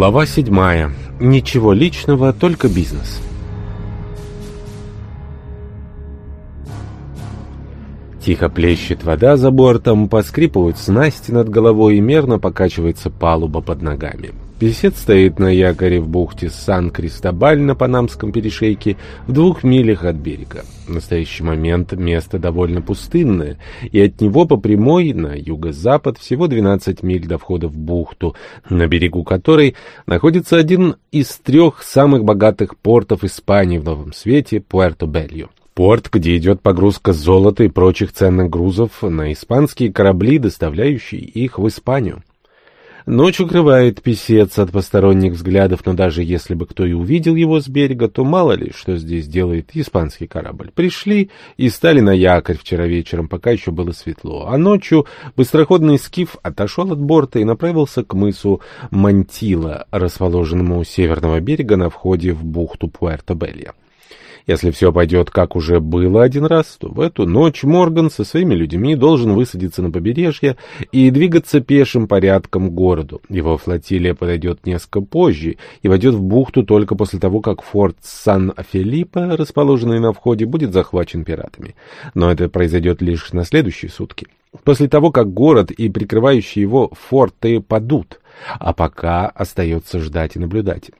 Глава седьмая. Ничего личного, только бизнес. Тихо плещет вода за бортом, поскрипывают снасти над головой и мерно покачивается палуба под ногами. Песец стоит на якоре в бухте Сан-Кристобаль на Панамском перешейке в двух милях от берега. В настоящий момент место довольно пустынное, и от него по прямой на юго-запад всего 12 миль до входа в бухту, на берегу которой находится один из трех самых богатых портов Испании в Новом Свете – Пуэрто-Бельо. Порт, где идет погрузка золота и прочих ценных грузов на испанские корабли, доставляющие их в Испанию. Ночь укрывает писец от посторонних взглядов, но даже если бы кто и увидел его с берега, то мало ли, что здесь делает испанский корабль. Пришли и стали на якорь вчера вечером, пока еще было светло, а ночью быстроходный скиф отошел от борта и направился к мысу Мантила, расположенному у северного берега на входе в бухту Пуэрто-Белья. Если все пойдет, как уже было один раз, то в эту ночь Морган со своими людьми должен высадиться на побережье и двигаться пешим порядком к городу. Его флотилия подойдет несколько позже и войдет в бухту только после того, как форт Сан-Филиппо, расположенный на входе, будет захвачен пиратами. Но это произойдет лишь на следующие сутки. После того, как город и прикрывающие его форты падут, а пока остается ждать и наблюдать.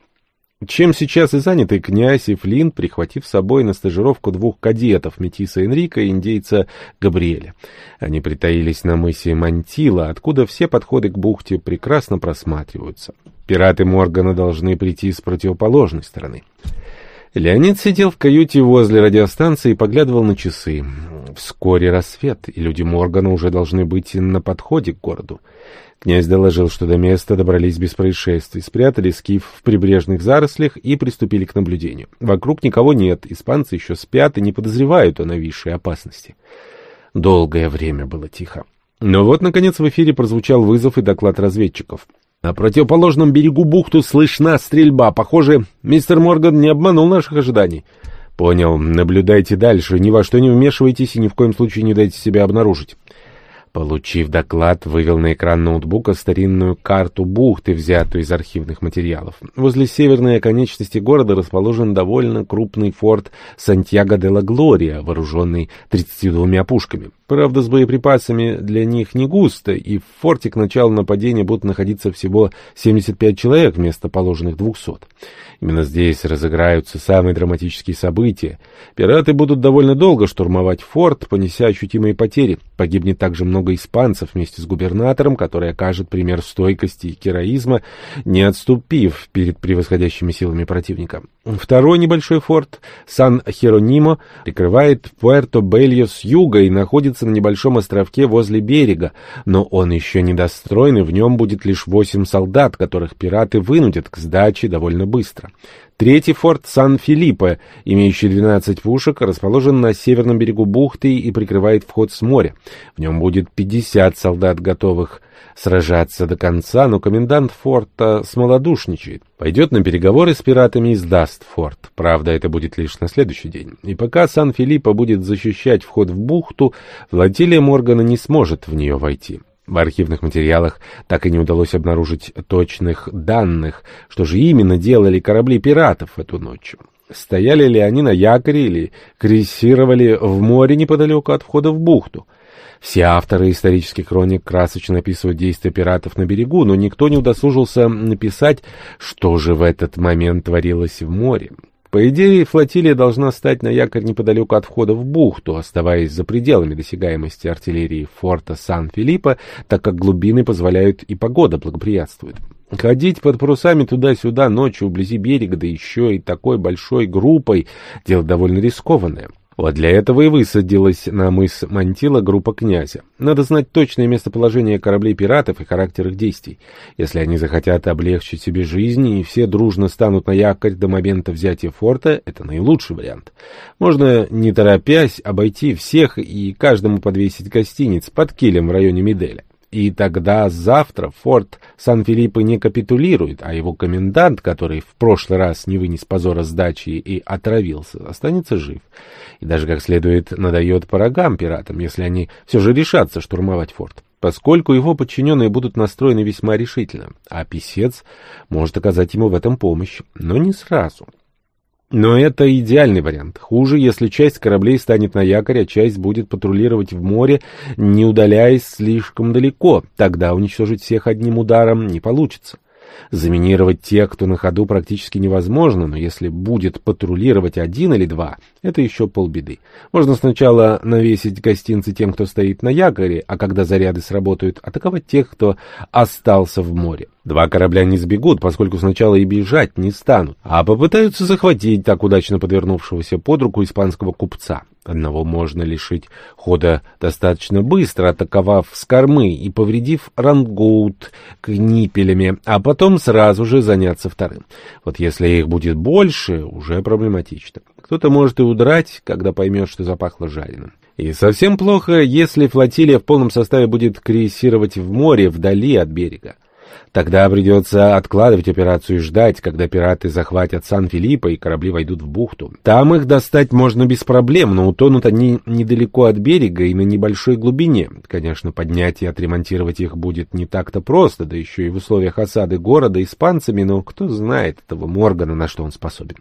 Чем сейчас и заняты князь и Флинт, прихватив с собой на стажировку двух кадетов, метиса Энрика и индейца Габриэля. Они притаились на мысе Мантила, откуда все подходы к бухте прекрасно просматриваются. Пираты Моргана должны прийти с противоположной стороны. Леонид сидел в каюте возле радиостанции и поглядывал на часы. Вскоре рассвет, и люди Моргана уже должны быть на подходе к городу. Князь доложил, что до места добрались без происшествий, спрятали скиф в прибрежных зарослях и приступили к наблюдению. Вокруг никого нет, испанцы еще спят и не подозревают о нависшей опасности. Долгое время было тихо. Но вот, наконец, в эфире прозвучал вызов и доклад разведчиков. На противоположном берегу бухту слышна стрельба. Похоже, мистер Морган не обманул наших ожиданий. Понял. Наблюдайте дальше. Ни во что не вмешивайтесь и ни в коем случае не дайте себя обнаружить. Получив доклад, вывел на экран ноутбука старинную карту бухты, взятую из архивных материалов. Возле северной оконечности города расположен довольно крупный форт Сантьяго де ла Глория, вооруженный 32 пушками. Правда, с боеприпасами для них не густо, и в форте к началу нападения будут находиться всего 75 человек вместо положенных 200. Именно здесь разыграются самые драматические события. Пираты будут довольно долго штурмовать форт, понеся ощутимые потери. Погибнет также много испанцев вместе с губернатором, который окажет пример стойкости и героизма, не отступив перед превосходящими силами противника. Второй небольшой форт, Сан-Херонимо, прикрывает Пуэрто-Бельо с юга и находится на небольшом островке возле берега, но он еще недостроен, и в нем будет лишь восемь солдат, которых пираты вынудят к сдаче довольно быстро. Третий форт Сан-Филиппо, имеющий 12 пушек, расположен на северном берегу бухты и прикрывает вход с моря. В нем будет 50 солдат, готовых сражаться до конца, но комендант форта смолодушничает. Пойдет на переговоры с пиратами и сдаст форт. Правда, это будет лишь на следующий день. И пока Сан-Филиппо будет защищать вход в бухту, флотилия Моргана не сможет в нее войти. В архивных материалах так и не удалось обнаружить точных данных, что же именно делали корабли пиратов эту ночь. Стояли ли они на якоре или крейсировали в море неподалеку от входа в бухту. Все авторы исторических хроник красочно описывают действия пиратов на берегу, но никто не удосужился написать, что же в этот момент творилось в море. По идее, флотилия должна стать на якорь неподалеку от входа в бухту, оставаясь за пределами досягаемости артиллерии форта Сан-Филиппо, так как глубины позволяют и погода благоприятствует. Ходить под парусами туда-сюда ночью вблизи берега, да еще и такой большой группой, дело довольно рискованное. Вот для этого и высадилась на мыс Мантила группа князя. Надо знать точное местоположение кораблей пиратов и характер их действий. Если они захотят облегчить себе жизнь и все дружно станут на якорь до момента взятия форта, это наилучший вариант. Можно, не торопясь, обойти всех и каждому подвесить гостиниц под килем в районе Меделя. И тогда завтра форт Сан-Филиппо не капитулирует, а его комендант, который в прошлый раз не вынес позора сдачи и отравился, останется жив. И даже как следует надает по рогам пиратам, если они все же решатся штурмовать форт. поскольку его подчиненные будут настроены весьма решительно, а писец может оказать ему в этом помощь, но не сразу. Но это идеальный вариант. Хуже, если часть кораблей станет на якоре, а часть будет патрулировать в море, не удаляясь слишком далеко. Тогда уничтожить всех одним ударом не получится. Заминировать тех, кто на ходу, практически невозможно, но если будет патрулировать один или два, это еще полбеды. Можно сначала навесить гостинцы тем, кто стоит на якоре, а когда заряды сработают, атаковать тех, кто остался в море. Два корабля не сбегут, поскольку сначала и бежать не станут, а попытаются захватить так удачно подвернувшегося под руку испанского купца. Одного можно лишить хода достаточно быстро, атаковав с кормы и повредив рангоут книпелями, а потом сразу же заняться вторым. Вот если их будет больше, уже проблематично. Кто-то может и удрать, когда поймет, что запахло жареным. И совсем плохо, если флотилия в полном составе будет крейсировать в море вдали от берега. Тогда придется откладывать операцию и ждать, когда пираты захватят Сан-Филиппо и корабли войдут в бухту. Там их достать можно без проблем, но утонут они недалеко от берега и на небольшой глубине. Конечно, поднять и отремонтировать их будет не так-то просто, да еще и в условиях осады города испанцами, но кто знает этого Моргана, на что он способен.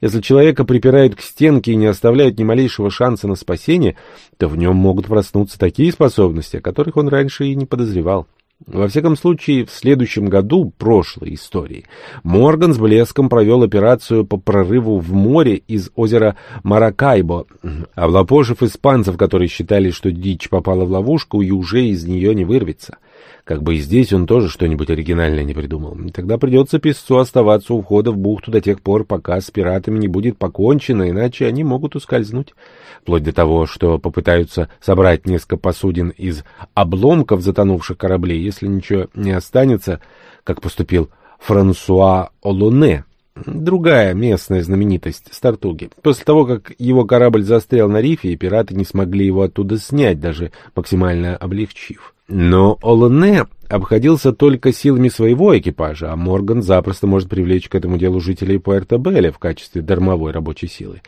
Если человека припирают к стенке и не оставляют ни малейшего шанса на спасение, то в нем могут проснуться такие способности, о которых он раньше и не подозревал. Во всяком случае, в следующем году прошлой истории Морган с блеском провел операцию по прорыву в море из озера Маракайбо, облапошив испанцев, которые считали, что дичь попала в ловушку и уже из нее не вырвется. Как бы и здесь он тоже что-нибудь оригинальное не придумал. Тогда придется песцу оставаться у входа в бухту до тех пор, пока с пиратами не будет покончено, иначе они могут ускользнуть. Вплоть до того, что попытаются собрать несколько посудин из обломков затонувших кораблей, если ничего не останется, как поступил Франсуа Олоне, другая местная знаменитость с Тартуги. После того, как его корабль застрял на рифе, пираты не смогли его оттуда снять, даже максимально облегчив. Но Олоне обходился только силами своего экипажа, а Морган запросто может привлечь к этому делу жителей Пуэрто-Белля в качестве дармовой рабочей силы.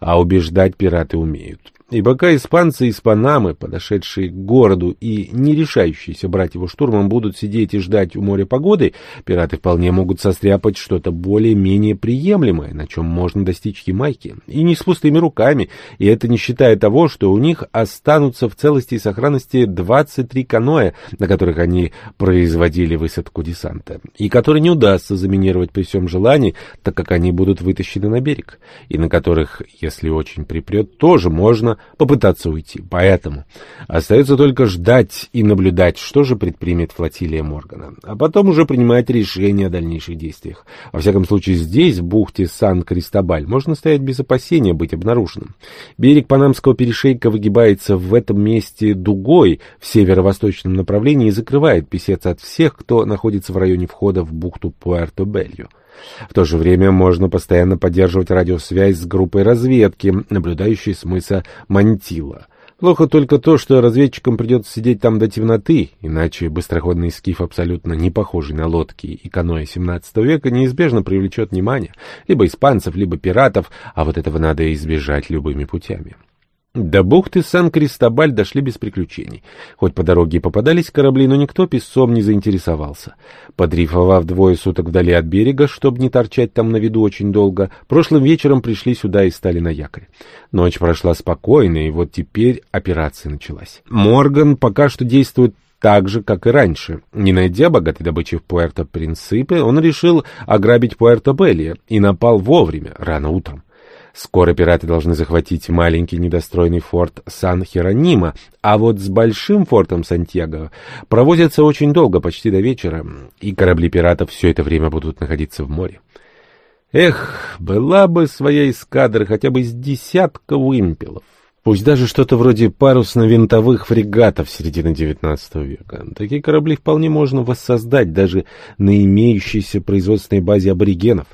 А убеждать пираты умеют. И пока испанцы из Панамы, подошедшие к городу и не решающиеся брать его штурмом, будут сидеть и ждать у моря погоды, пираты вполне могут состряпать что-то более-менее приемлемое, на чем можно достичь Ямайки. И не с пустыми руками, и это не считая того, что у них останутся в целости и сохранности 23 каноэ, на которых они производили высадку десанта, и которые не удастся заминировать при всем желании, так как они будут вытащены на берег, и на которых, если очень припрет, тоже можно попытаться уйти. Поэтому остается только ждать и наблюдать, что же предпримет флотилия Моргана, а потом уже принимать решение о дальнейших действиях. Во всяком случае, здесь, в бухте Сан-Кристобаль, можно стоять без опасения быть обнаруженным. Берег Панамского перешейка выгибается в этом месте дугой в северо-восточном направлении и закрывает писец от всех, кто находится в районе входа в бухту Пуэрто-Белью. В то же время можно постоянно поддерживать радиосвязь с группой разведки, наблюдающей с мыса Мантила. Плохо только то, что разведчикам придется сидеть там до темноты, иначе быстроходный скиф, абсолютно не похожий на лодки и каноэ XVII века, неизбежно привлечет внимание либо испанцев, либо пиратов, а вот этого надо избежать любыми путями. До бухты Сан-Кристобаль дошли без приключений. Хоть по дороге и попадались корабли, но никто песцом не заинтересовался. Подрифовав двое суток вдали от берега, чтобы не торчать там на виду очень долго, прошлым вечером пришли сюда и стали на якорь. Ночь прошла спокойно, и вот теперь операция началась. Морган пока что действует так же, как и раньше. Не найдя богатой добычи в Пуэрто-Принципе, он решил ограбить Пуэрто-Белли и напал вовремя, рано утром. Скоро пираты должны захватить маленький недостроенный форт Сан-Херонима, а вот с большим фортом Сантьяго провозятся очень долго, почти до вечера, и корабли пиратов все это время будут находиться в море. Эх, была бы своя эскадра хотя бы из десятка вымпелов. Пусть даже что-то вроде парусно-винтовых фрегатов середины XIX века. Такие корабли вполне можно воссоздать даже на имеющейся производственной базе аборигенов.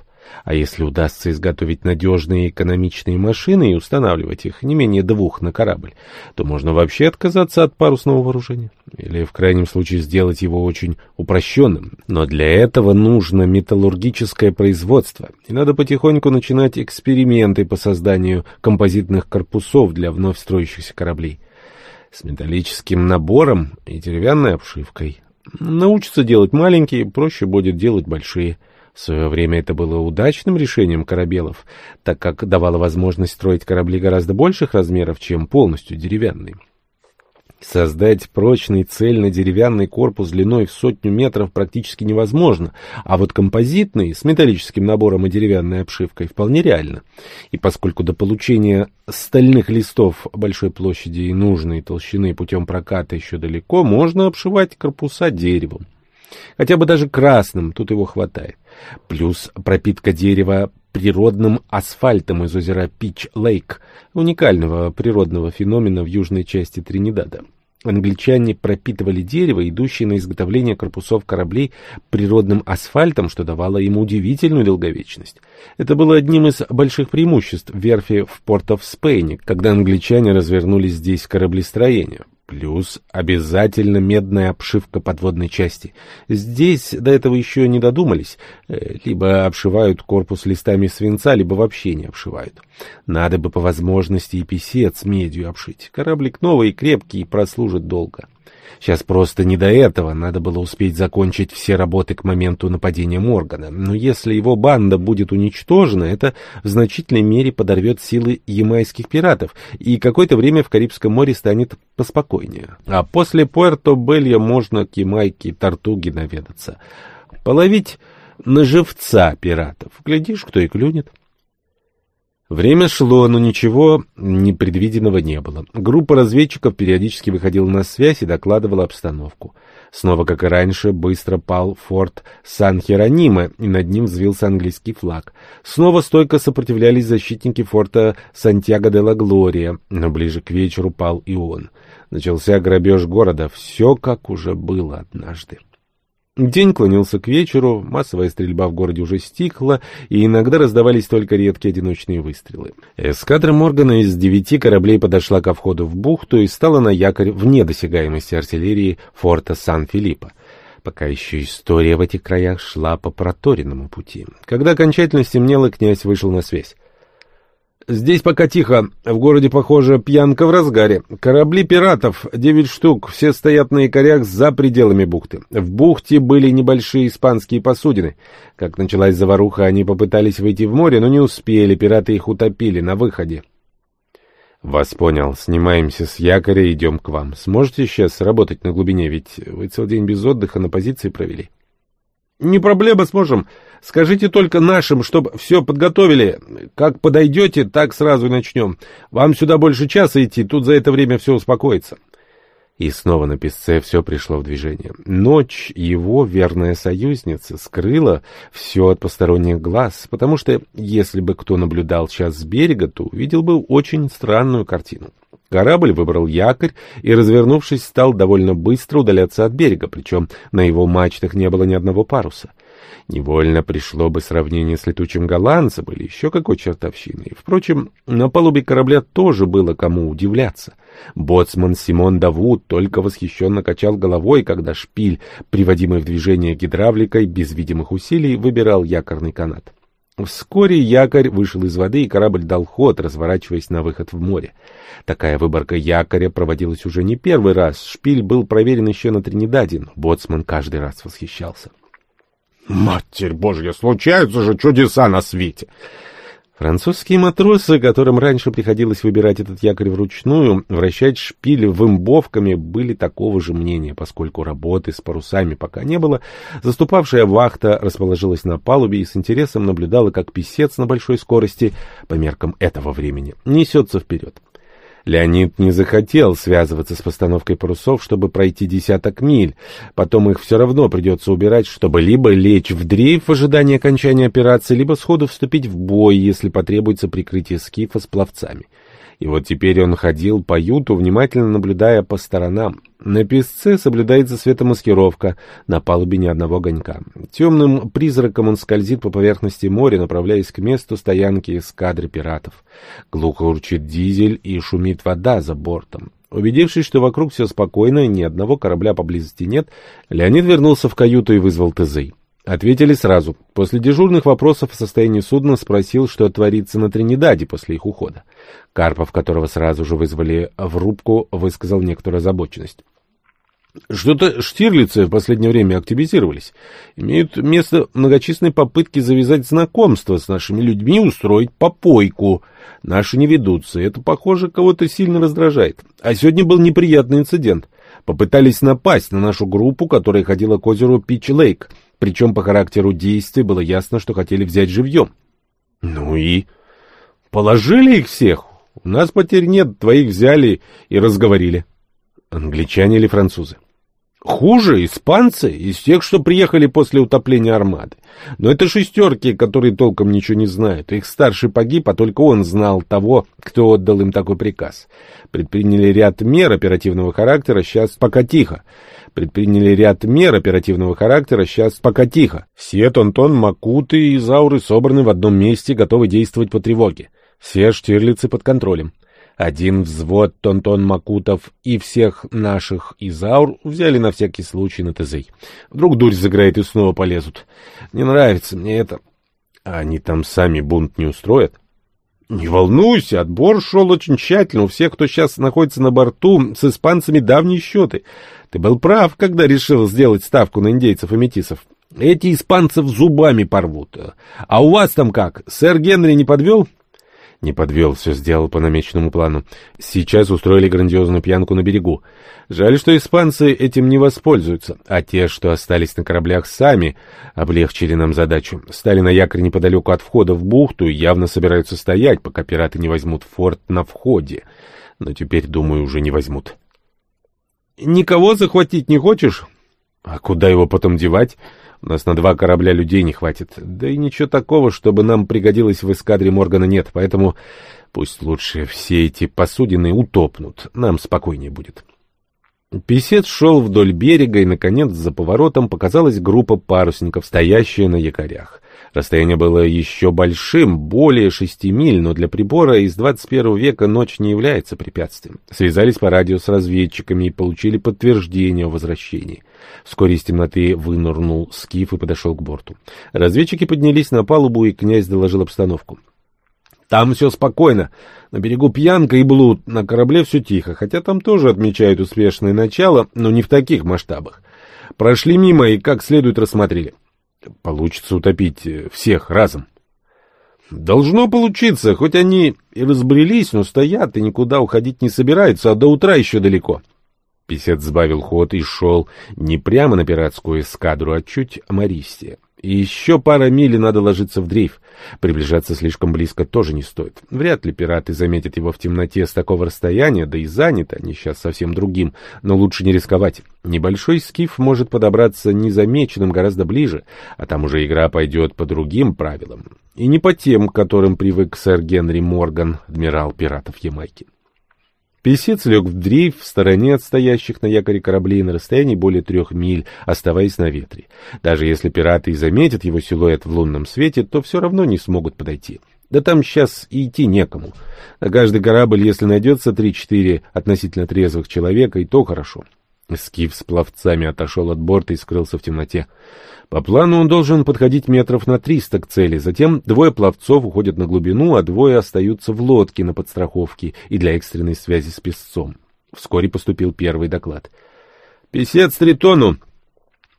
А если удастся изготовить надежные экономичные машины и устанавливать их не менее двух на корабль, то можно вообще отказаться от парусного вооружения. Или, в крайнем случае, сделать его очень упрощенным. Но для этого нужно металлургическое производство, и надо потихоньку начинать эксперименты по созданию композитных корпусов для вновь строящихся кораблей. с металлическим набором и деревянной обшивкой. Научится делать маленькие, проще будет делать большие. В свое время это было удачным решением корабелов, так как давало возможность строить корабли гораздо больших размеров, чем полностью деревянные. Создать прочный цельно-деревянный корпус длиной в сотню метров практически невозможно, а вот композитный с металлическим набором и деревянной обшивкой вполне реально. И поскольку до получения стальных листов большой площади и нужной толщины путем проката еще далеко, можно обшивать корпуса деревом. Хотя бы даже красным, тут его хватает. Плюс пропитка дерева природным асфальтом из озера Пич-Лейк, уникального природного феномена в южной части Тринидада. Англичане пропитывали дерево, идущее на изготовление корпусов кораблей, природным асфальтом, что давало ему удивительную долговечность. Это было одним из больших преимуществ верфи в Порт-оф-Спейне, когда англичане развернули здесь кораблестроение. Плюс обязательно медная обшивка подводной части. Здесь до этого еще не додумались. Э, либо обшивают корпус листами свинца, либо вообще не обшивают. Надо бы по возможности и писец медью обшить. Кораблик новый, крепкий и прослужит долго. Сейчас просто не до этого, надо было успеть закончить все работы к моменту нападения Моргана. Но если его банда будет уничтожена, это в значительной мере подорвет силы ямайских пиратов, и какое-то время в Карибском море станет поспокойнее. А после Пуэрто-Белья можно к Ямайке Тартуги наведаться. Половить на живца пиратов. Глядишь, кто и клюнет. Время шло, но ничего непредвиденного не было. Группа разведчиков периодически выходила на связь и докладывала обстановку. Снова, как и раньше, быстро пал форт Сан-Херонима, и над ним взвился английский флаг. Снова стойко сопротивлялись защитники форта Сантьяго-де-ла-Глория, но ближе к вечеру пал и он. Начался грабеж города, все как уже было однажды. День клонился к вечеру, массовая стрельба в городе уже стихла, и иногда раздавались только редкие одиночные выстрелы. Эскадра Моргана из девяти кораблей подошла ко входу в бухту и стала на якорь вне досягаемости артиллерии форта Сан-Филиппо. Пока еще история в этих краях шла по проторенному пути. Когда окончательно стемнело, князь вышел на связь. Здесь пока тихо. В городе, похоже, пьянка в разгаре. Корабли пиратов, девять штук, все стоят на якорях за пределами бухты. В бухте были небольшие испанские посудины. Как началась заваруха, они попытались выйти в море, но не успели, пираты их утопили на выходе. Вас понял. Снимаемся с якоря и идем к вам. Сможете сейчас работать на глубине, ведь вы целый день без отдыха на позиции провели? Не проблема, сможем. Скажите только нашим, чтобы все подготовили. Как подойдете, так сразу и начнем. Вам сюда больше часа идти, тут за это время все успокоится. И снова на песце все пришло в движение. Ночь его, верная союзница, скрыла все от посторонних глаз, потому что если бы кто наблюдал сейчас с берега, то увидел бы очень странную картину. Корабль выбрал якорь и, развернувшись, стал довольно быстро удаляться от берега, причем на его мачтах не было ни одного паруса. Невольно пришло бы сравнение с летучим голландцем или еще какой чертовщиной. Впрочем, на палубе корабля тоже было кому удивляться. Боцман Симон Давуд только восхищенно качал головой, когда шпиль, приводимый в движение гидравликой, без видимых усилий выбирал якорный канат. Вскоре якорь вышел из воды, и корабль дал ход, разворачиваясь на выход в море. Такая выборка якоря проводилась уже не первый раз. Шпиль был проверен еще на Тринидаде, но боцман каждый раз восхищался. «Матерь Божья, случаются же чудеса на свете!» Французские матросы, которым раньше приходилось выбирать этот якорь вручную, вращать шпиль вымбовками, были такого же мнения, поскольку работы с парусами пока не было. Заступавшая вахта расположилась на палубе и с интересом наблюдала, как писец на большой скорости, по меркам этого времени, несется вперед. Леонид не захотел связываться с постановкой парусов, чтобы пройти десяток миль. Потом их все равно придется убирать, чтобы либо лечь в дрейф в ожидании окончания операции, либо сходу вступить в бой, если потребуется прикрытие скифа с пловцами. И вот теперь он ходил по юту, внимательно наблюдая по сторонам. На песце соблюдается светомаскировка, на палубе ни одного огонька. Темным призраком он скользит по поверхности моря, направляясь к месту стоянки эскадры пиратов. Глухо урчит дизель и шумит вода за бортом. Убедившись, что вокруг все спокойно и ни одного корабля поблизости нет, Леонид вернулся в каюту и вызвал Тезей. Ответили сразу. После дежурных вопросов о состоянии судна спросил, что творится на Тринидаде после их ухода. Карпов, которого сразу же вызвали в рубку, высказал некоторую озабоченность. Что-то штирлицы в последнее время активизировались. Имеют место многочисленные попытки завязать знакомство с нашими людьми, устроить попойку. Наши не ведутся, это, похоже, кого-то сильно раздражает. А сегодня был неприятный инцидент. Попытались напасть на нашу группу, которая ходила к озеру Пич-Лейк. Причем по характеру действий было ясно, что хотели взять живьем. Ну и... Положили их всех. У нас потерь нет, твоих взяли и разговорили. Англичане или французы? Хуже испанцы из тех, что приехали после утопления армады. Но это шестерки, которые толком ничего не знают. Их старший погиб, а только он знал того, кто отдал им такой приказ. Предприняли ряд мер оперативного характера, сейчас пока тихо. Предприняли ряд мер оперативного характера, сейчас пока тихо. Все Тонтон, Макуты и Зауры собраны в одном месте, готовы действовать по тревоге. Все штирлицы под контролем. Один взвод Тонтон Макутов и всех наших Изаур взяли на всякий случай на ТЗ. Вдруг дурь заграет и снова полезут. Не нравится мне это. А они там сами бунт не устроят? Не волнуйся, отбор шел очень тщательно. У всех, кто сейчас находится на борту, с испанцами давние счеты. Ты был прав, когда решил сделать ставку на индейцев и метисов. Эти испанцев зубами порвут. А у вас там как? Сэр Генри не подвел? Не подвел, все сделал по намеченному плану. Сейчас устроили грандиозную пьянку на берегу. Жаль, что испанцы этим не воспользуются, а те, что остались на кораблях сами, облегчили нам задачу. Стали на якорь неподалеку от входа в бухту и явно собираются стоять, пока пираты не возьмут форт на входе. Но теперь, думаю, уже не возьмут. «Никого захватить не хочешь?» «А куда его потом девать?» У нас на два корабля людей не хватит. Да и ничего такого, чтобы нам пригодилось в эскадре Моргана нет, поэтому пусть лучше все эти посудины утопнут, нам спокойнее будет. Песец шел вдоль берега, и, наконец, за поворотом показалась группа парусников, стоящая на якорях. Расстояние было еще большим, более шести миль, но для прибора из 21 века ночь не является препятствием. Связались по радио с разведчиками и получили подтверждение о возвращении. Вскоре из темноты вынырнул скиф и подошел к борту. Разведчики поднялись на палубу, и князь доложил обстановку. Там все спокойно. На берегу пьянка и блуд, на корабле все тихо, хотя там тоже отмечают успешное начало, но не в таких масштабах. Прошли мимо и как следует рассмотрели. Получится утопить э, всех разом. Должно получиться, хоть они и разбрелись, но стоят и никуда уходить не собираются, а до утра еще далеко. Песец сбавил ход и шел не прямо на пиратскую эскадру, а чуть мористее. И еще пара миль надо ложиться в дрейф. Приближаться слишком близко тоже не стоит. Вряд ли пираты заметят его в темноте с такого расстояния, да и заняты они сейчас совсем другим, но лучше не рисковать. Небольшой скиф может подобраться незамеченным гораздо ближе, а там уже игра пойдет по другим правилам. И не по тем, к которым привык сэр Генри Морган, адмирал пиратов Ямайки. Песец лег в дрейф в стороне от стоящих на якоре кораблей на расстоянии более трех миль, оставаясь на ветре. Даже если пираты и заметят его силуэт в лунном свете, то все равно не смогут подойти. Да там сейчас и идти некому. На каждый корабль, если найдется три-четыре относительно трезвых человека, и то хорошо. Скиф с пловцами отошел от борта и скрылся в темноте. По плану он должен подходить метров на триста к цели, затем двое пловцов уходят на глубину, а двое остаются в лодке на подстраховке и для экстренной связи с песцом. Вскоре поступил первый доклад. «Песец Тритону!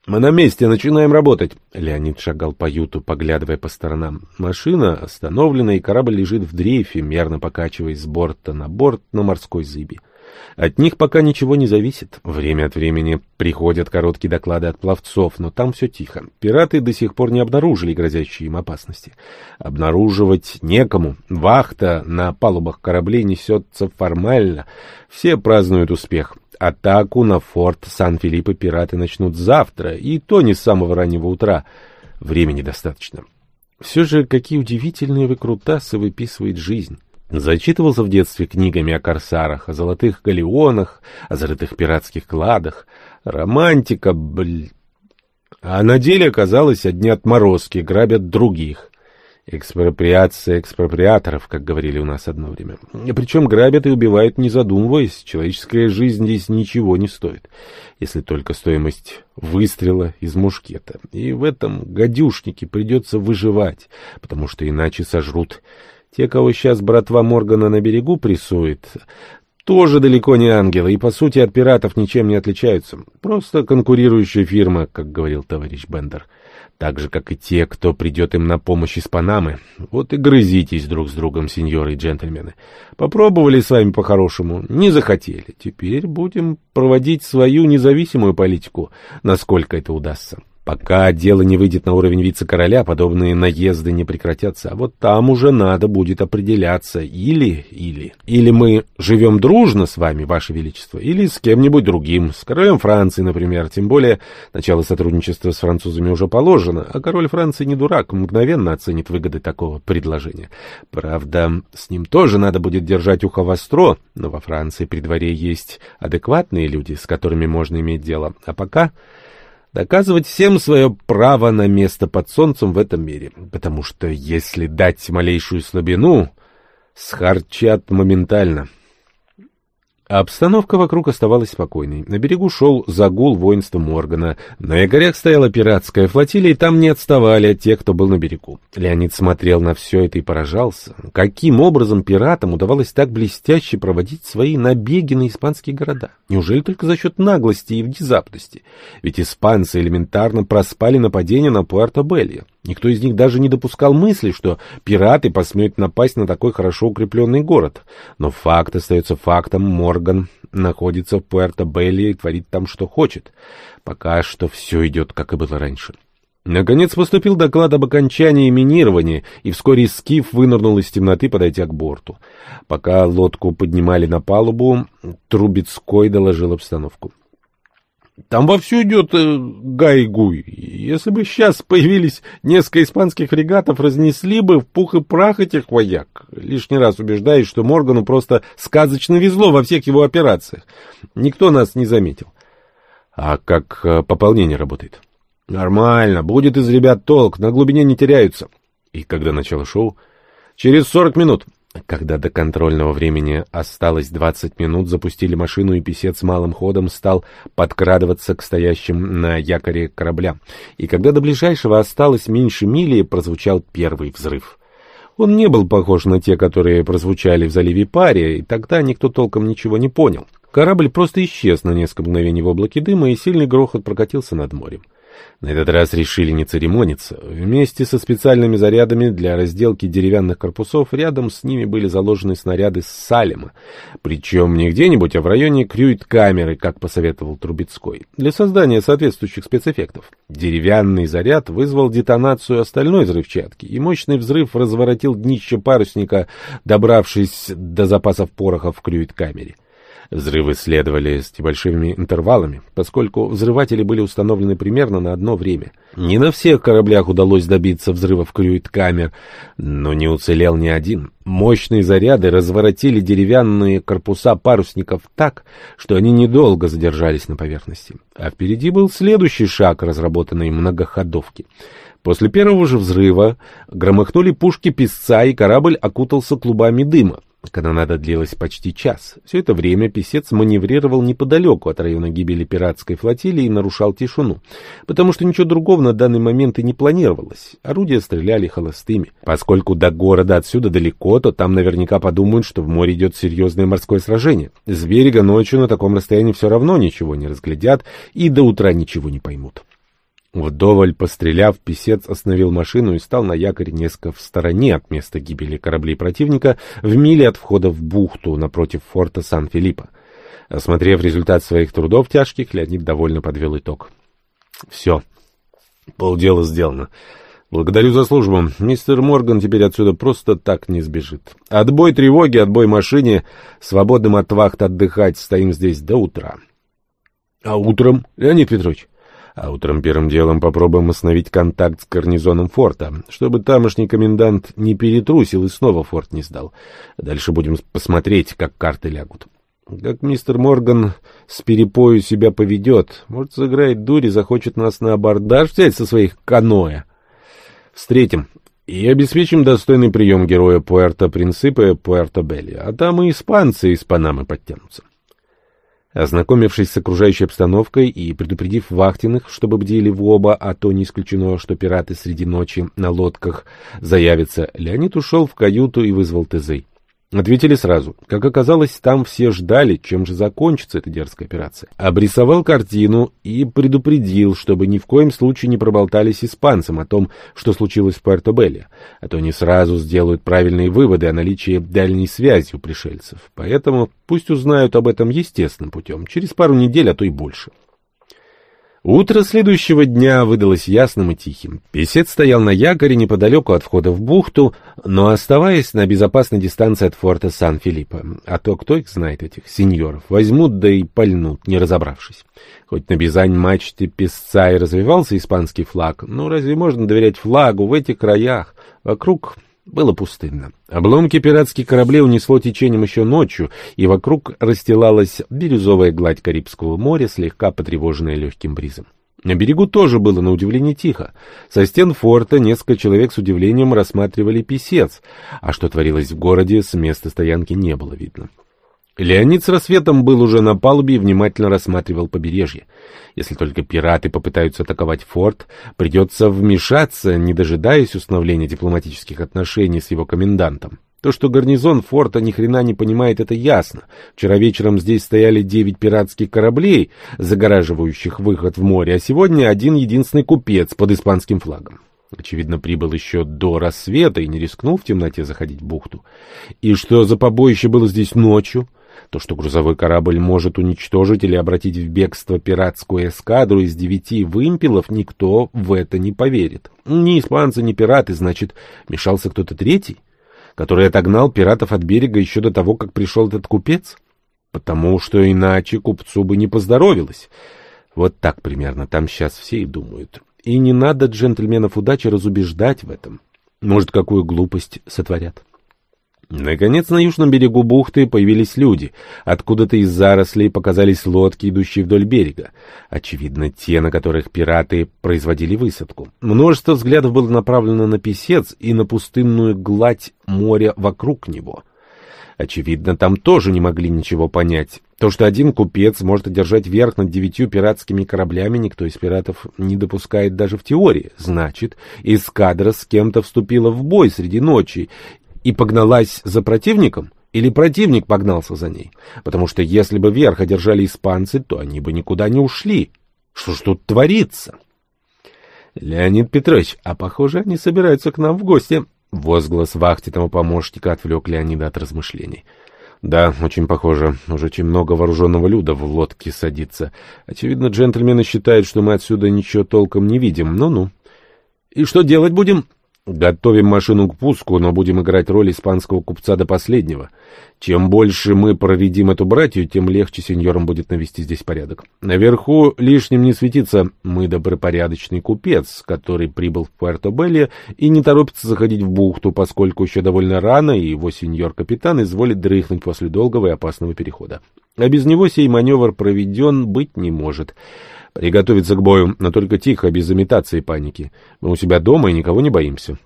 Мы на месте, начинаем работать!» Леонид шагал по юту, поглядывая по сторонам. Машина остановлена, и корабль лежит в дрейфе, мерно покачиваясь с борта на борт на морской зыбе. От них пока ничего не зависит. Время от времени приходят короткие доклады от пловцов, но там все тихо. Пираты до сих пор не обнаружили грозящие им опасности. Обнаруживать некому. Вахта на палубах кораблей несется формально. Все празднуют успех. Атаку на форт Сан-Филиппо пираты начнут завтра, и то не с самого раннего утра. Времени достаточно. Все же, какие удивительные выкрутасы выписывает жизнь. Зачитывался в детстве книгами о корсарах, о золотых галеонах, о зарытых пиратских кладах. Романтика, бль... А на деле оказалось, одни отморозки грабят других. Экспроприация экспроприаторов, как говорили у нас одно время. Причем грабят и убивают, не задумываясь. Человеческая жизнь здесь ничего не стоит, если только стоимость выстрела из мушкета. И в этом гадюшнике придется выживать, потому что иначе сожрут. Те, кого сейчас братва Моргана на берегу прессует, тоже далеко не ангелы и, по сути, от пиратов ничем не отличаются. Просто конкурирующая фирма, как говорил товарищ Бендер так же, как и те, кто придет им на помощь из Панамы. Вот и грызитесь друг с другом, сеньоры и джентльмены. Попробовали с вами по-хорошему, не захотели. Теперь будем проводить свою независимую политику, насколько это удастся. Пока дело не выйдет на уровень вице-короля, подобные наезды не прекратятся. А вот там уже надо будет определяться. Или, или, или мы живем дружно с вами, ваше величество, или с кем-нибудь другим, с королем Франции, например. Тем более, начало сотрудничества с французами уже положено, а король Франции не дурак, мгновенно оценит выгоды такого предложения. Правда, с ним тоже надо будет держать ухо востро, но во Франции при дворе есть адекватные люди, с которыми можно иметь дело. А пока доказывать всем свое право на место под солнцем в этом мире. Потому что если дать малейшую слабину, схарчат моментально. Обстановка вокруг оставалась спокойной. На берегу шел загул воинства Моргана. На якорях стояла пиратская флотилия, и там не отставали от тех, кто был на берегу. Леонид смотрел на все это и поражался. Каким образом пиратам удавалось так блестяще проводить свои набеги на испанские города? Неужели только за счет наглости и внезапности? Ведь испанцы элементарно проспали нападение на Пуэрто-Белье. Никто из них даже не допускал мысли, что пираты посмеют напасть на такой хорошо укрепленный город. Но факт остается фактом. Морган находится в Пуэрто-Белли и творит там, что хочет. Пока что все идет, как и было раньше. Наконец поступил доклад об окончании минирования, и вскоре Скиф вынырнул из темноты, подойдя к борту. Пока лодку поднимали на палубу, Трубецкой доложил обстановку. Там вовсю идет э, гайгуй. Если бы сейчас появились несколько испанских фрегатов, разнесли бы в пух и прах этих вояк. Лишний раз убеждаюсь, что Моргану просто сказочно везло во всех его операциях. Никто нас не заметил. А как э, пополнение работает? Нормально, будет из ребят толк, на глубине не теряются. И когда начало шоу? Через сорок минут. Когда до контрольного времени осталось двадцать минут, запустили машину, и писец малым ходом стал подкрадываться к стоящим на якоре кораблям. И когда до ближайшего осталось меньше мили, прозвучал первый взрыв. Он не был похож на те, которые прозвучали в заливе Пария, и тогда никто толком ничего не понял. Корабль просто исчез на несколько мгновений в облаке дыма, и сильный грохот прокатился над морем. На этот раз решили не церемониться. Вместе со специальными зарядами для разделки деревянных корпусов рядом с ними были заложены снаряды с Салема. Причем не где-нибудь, а в районе крюит-камеры, как посоветовал Трубецкой, для создания соответствующих спецэффектов. Деревянный заряд вызвал детонацию остальной взрывчатки, и мощный взрыв разворотил днище парусника, добравшись до запасов пороха в крюит-камере. Взрывы следовали с небольшими интервалами, поскольку взрыватели были установлены примерно на одно время. Не на всех кораблях удалось добиться взрывов крюит-камер, но не уцелел ни один. Мощные заряды разворотили деревянные корпуса парусников так, что они недолго задержались на поверхности. А впереди был следующий шаг разработанной многоходовки. После первого же взрыва громыхнули пушки песца, и корабль окутался клубами дыма. Канонада длилась почти час. Все это время писец маневрировал неподалеку от района гибели пиратской флотилии и нарушал тишину, потому что ничего другого на данный момент и не планировалось. Орудия стреляли холостыми. Поскольку до города отсюда далеко, то там наверняка подумают, что в море идет серьезное морское сражение. С берега ночью на таком расстоянии все равно ничего не разглядят и до утра ничего не поймут. Вдоволь постреляв, писец остановил машину и стал на якоре несколько в стороне от места гибели кораблей противника, в миле от входа в бухту напротив форта Сан-Филиппо. Осмотрев результат своих трудов тяжких, Леонид довольно подвел итог. «Все. Полдела сделано. Благодарю за службу. Мистер Морган теперь отсюда просто так не сбежит. Отбой тревоги, отбой машине. Свободным от вахт отдыхать. Стоим здесь до утра». «А утром, Леонид Петрович?» А утром первым делом попробуем остановить контакт с гарнизоном форта, чтобы тамошний комендант не перетрусил и снова форт не сдал. Дальше будем посмотреть, как карты лягут. Как мистер Морган с перепою себя поведет. Может, сыграет дурь и захочет нас на абордаж взять со своих каноэ. Встретим. и обеспечим достойный прием героя Пуэрто-Принципа и Пуэрто-Белли, а там и испанцы из Панамы подтянутся. Ознакомившись с окружающей обстановкой и предупредив вахтенных, чтобы бдили в оба, а то не исключено, что пираты среди ночи на лодках заявятся, Леонид ушел в каюту и вызвал Тезей. Ответили сразу. Как оказалось, там все ждали, чем же закончится эта дерзкая операция. Обрисовал картину и предупредил, чтобы ни в коем случае не проболтались испанцам о том, что случилось в Пуэрто-Белле, а то они сразу сделают правильные выводы о наличии дальней связи у пришельцев. Поэтому пусть узнают об этом естественным путем, через пару недель, а то и больше. Утро следующего дня выдалось ясным и тихим. Песец стоял на якоре неподалеку от входа в бухту, но оставаясь на безопасной дистанции от форта Сан-Филиппо. А то кто их знает, этих сеньоров? Возьмут да и пальнут, не разобравшись. Хоть на Бизань-мачте песца и развивался испанский флаг, но разве можно доверять флагу в этих краях? Вокруг было пустынно. Обломки пиратских кораблей унесло течением еще ночью, и вокруг расстилалась бирюзовая гладь Карибского моря, слегка потревоженная легким бризом. На берегу тоже было на удивление тихо. Со стен форта несколько человек с удивлением рассматривали писец, а что творилось в городе, с места стоянки не было видно. Леонид с рассветом был уже на палубе и внимательно рассматривал побережье. Если только пираты попытаются атаковать форт, придется вмешаться, не дожидаясь установления дипломатических отношений с его комендантом. То, что гарнизон форта ни хрена не понимает, это ясно. Вчера вечером здесь стояли девять пиратских кораблей, загораживающих выход в море, а сегодня один единственный купец под испанским флагом. Очевидно, прибыл еще до рассвета и не рискнул в темноте заходить в бухту. И что за побоище было здесь ночью? То, что грузовой корабль может уничтожить или обратить в бегство пиратскую эскадру из девяти вымпелов, никто в это не поверит. Ни испанцы, ни пираты, значит, мешался кто-то третий, который отогнал пиратов от берега еще до того, как пришел этот купец? Потому что иначе купцу бы не поздоровилось. Вот так примерно там сейчас все и думают. И не надо джентльменов удачи разубеждать в этом. Может, какую глупость сотворят. Наконец, на южном берегу бухты появились люди. Откуда-то из зарослей показались лодки, идущие вдоль берега. Очевидно, те, на которых пираты производили высадку. Множество взглядов было направлено на песец и на пустынную гладь моря вокруг него. Очевидно, там тоже не могли ничего понять. То, что один купец может одержать верх над девятью пиратскими кораблями, никто из пиратов не допускает даже в теории. Значит, эскадра с кем-то вступила в бой среди ночи, и погналась за противником, или противник погнался за ней? Потому что если бы верх одержали испанцы, то они бы никуда не ушли. Что ж тут творится? Леонид Петрович, а похоже, они собираются к нам в гости. Возглас вахтенного помощника отвлек Леонида от размышлений. Да, очень похоже. Уже очень много вооруженного люда в лодке садится. Очевидно, джентльмены считают, что мы отсюда ничего толком не видим. Ну-ну. И что делать будем? Готовим машину к пуску, но будем играть роль испанского купца до последнего. Чем больше мы проредим эту братью, тем легче сеньорам будет навести здесь порядок. Наверху лишним не светится мы добропорядочный купец, который прибыл в Пуэрто-Белле и не торопится заходить в бухту, поскольку еще довольно рано, и его сеньор-капитан изволит дрыхнуть после долгого и опасного перехода. А без него сей маневр проведен быть не может. Приготовиться к бою, но только тихо, без имитации паники. Мы у себя дома и никого не боимся.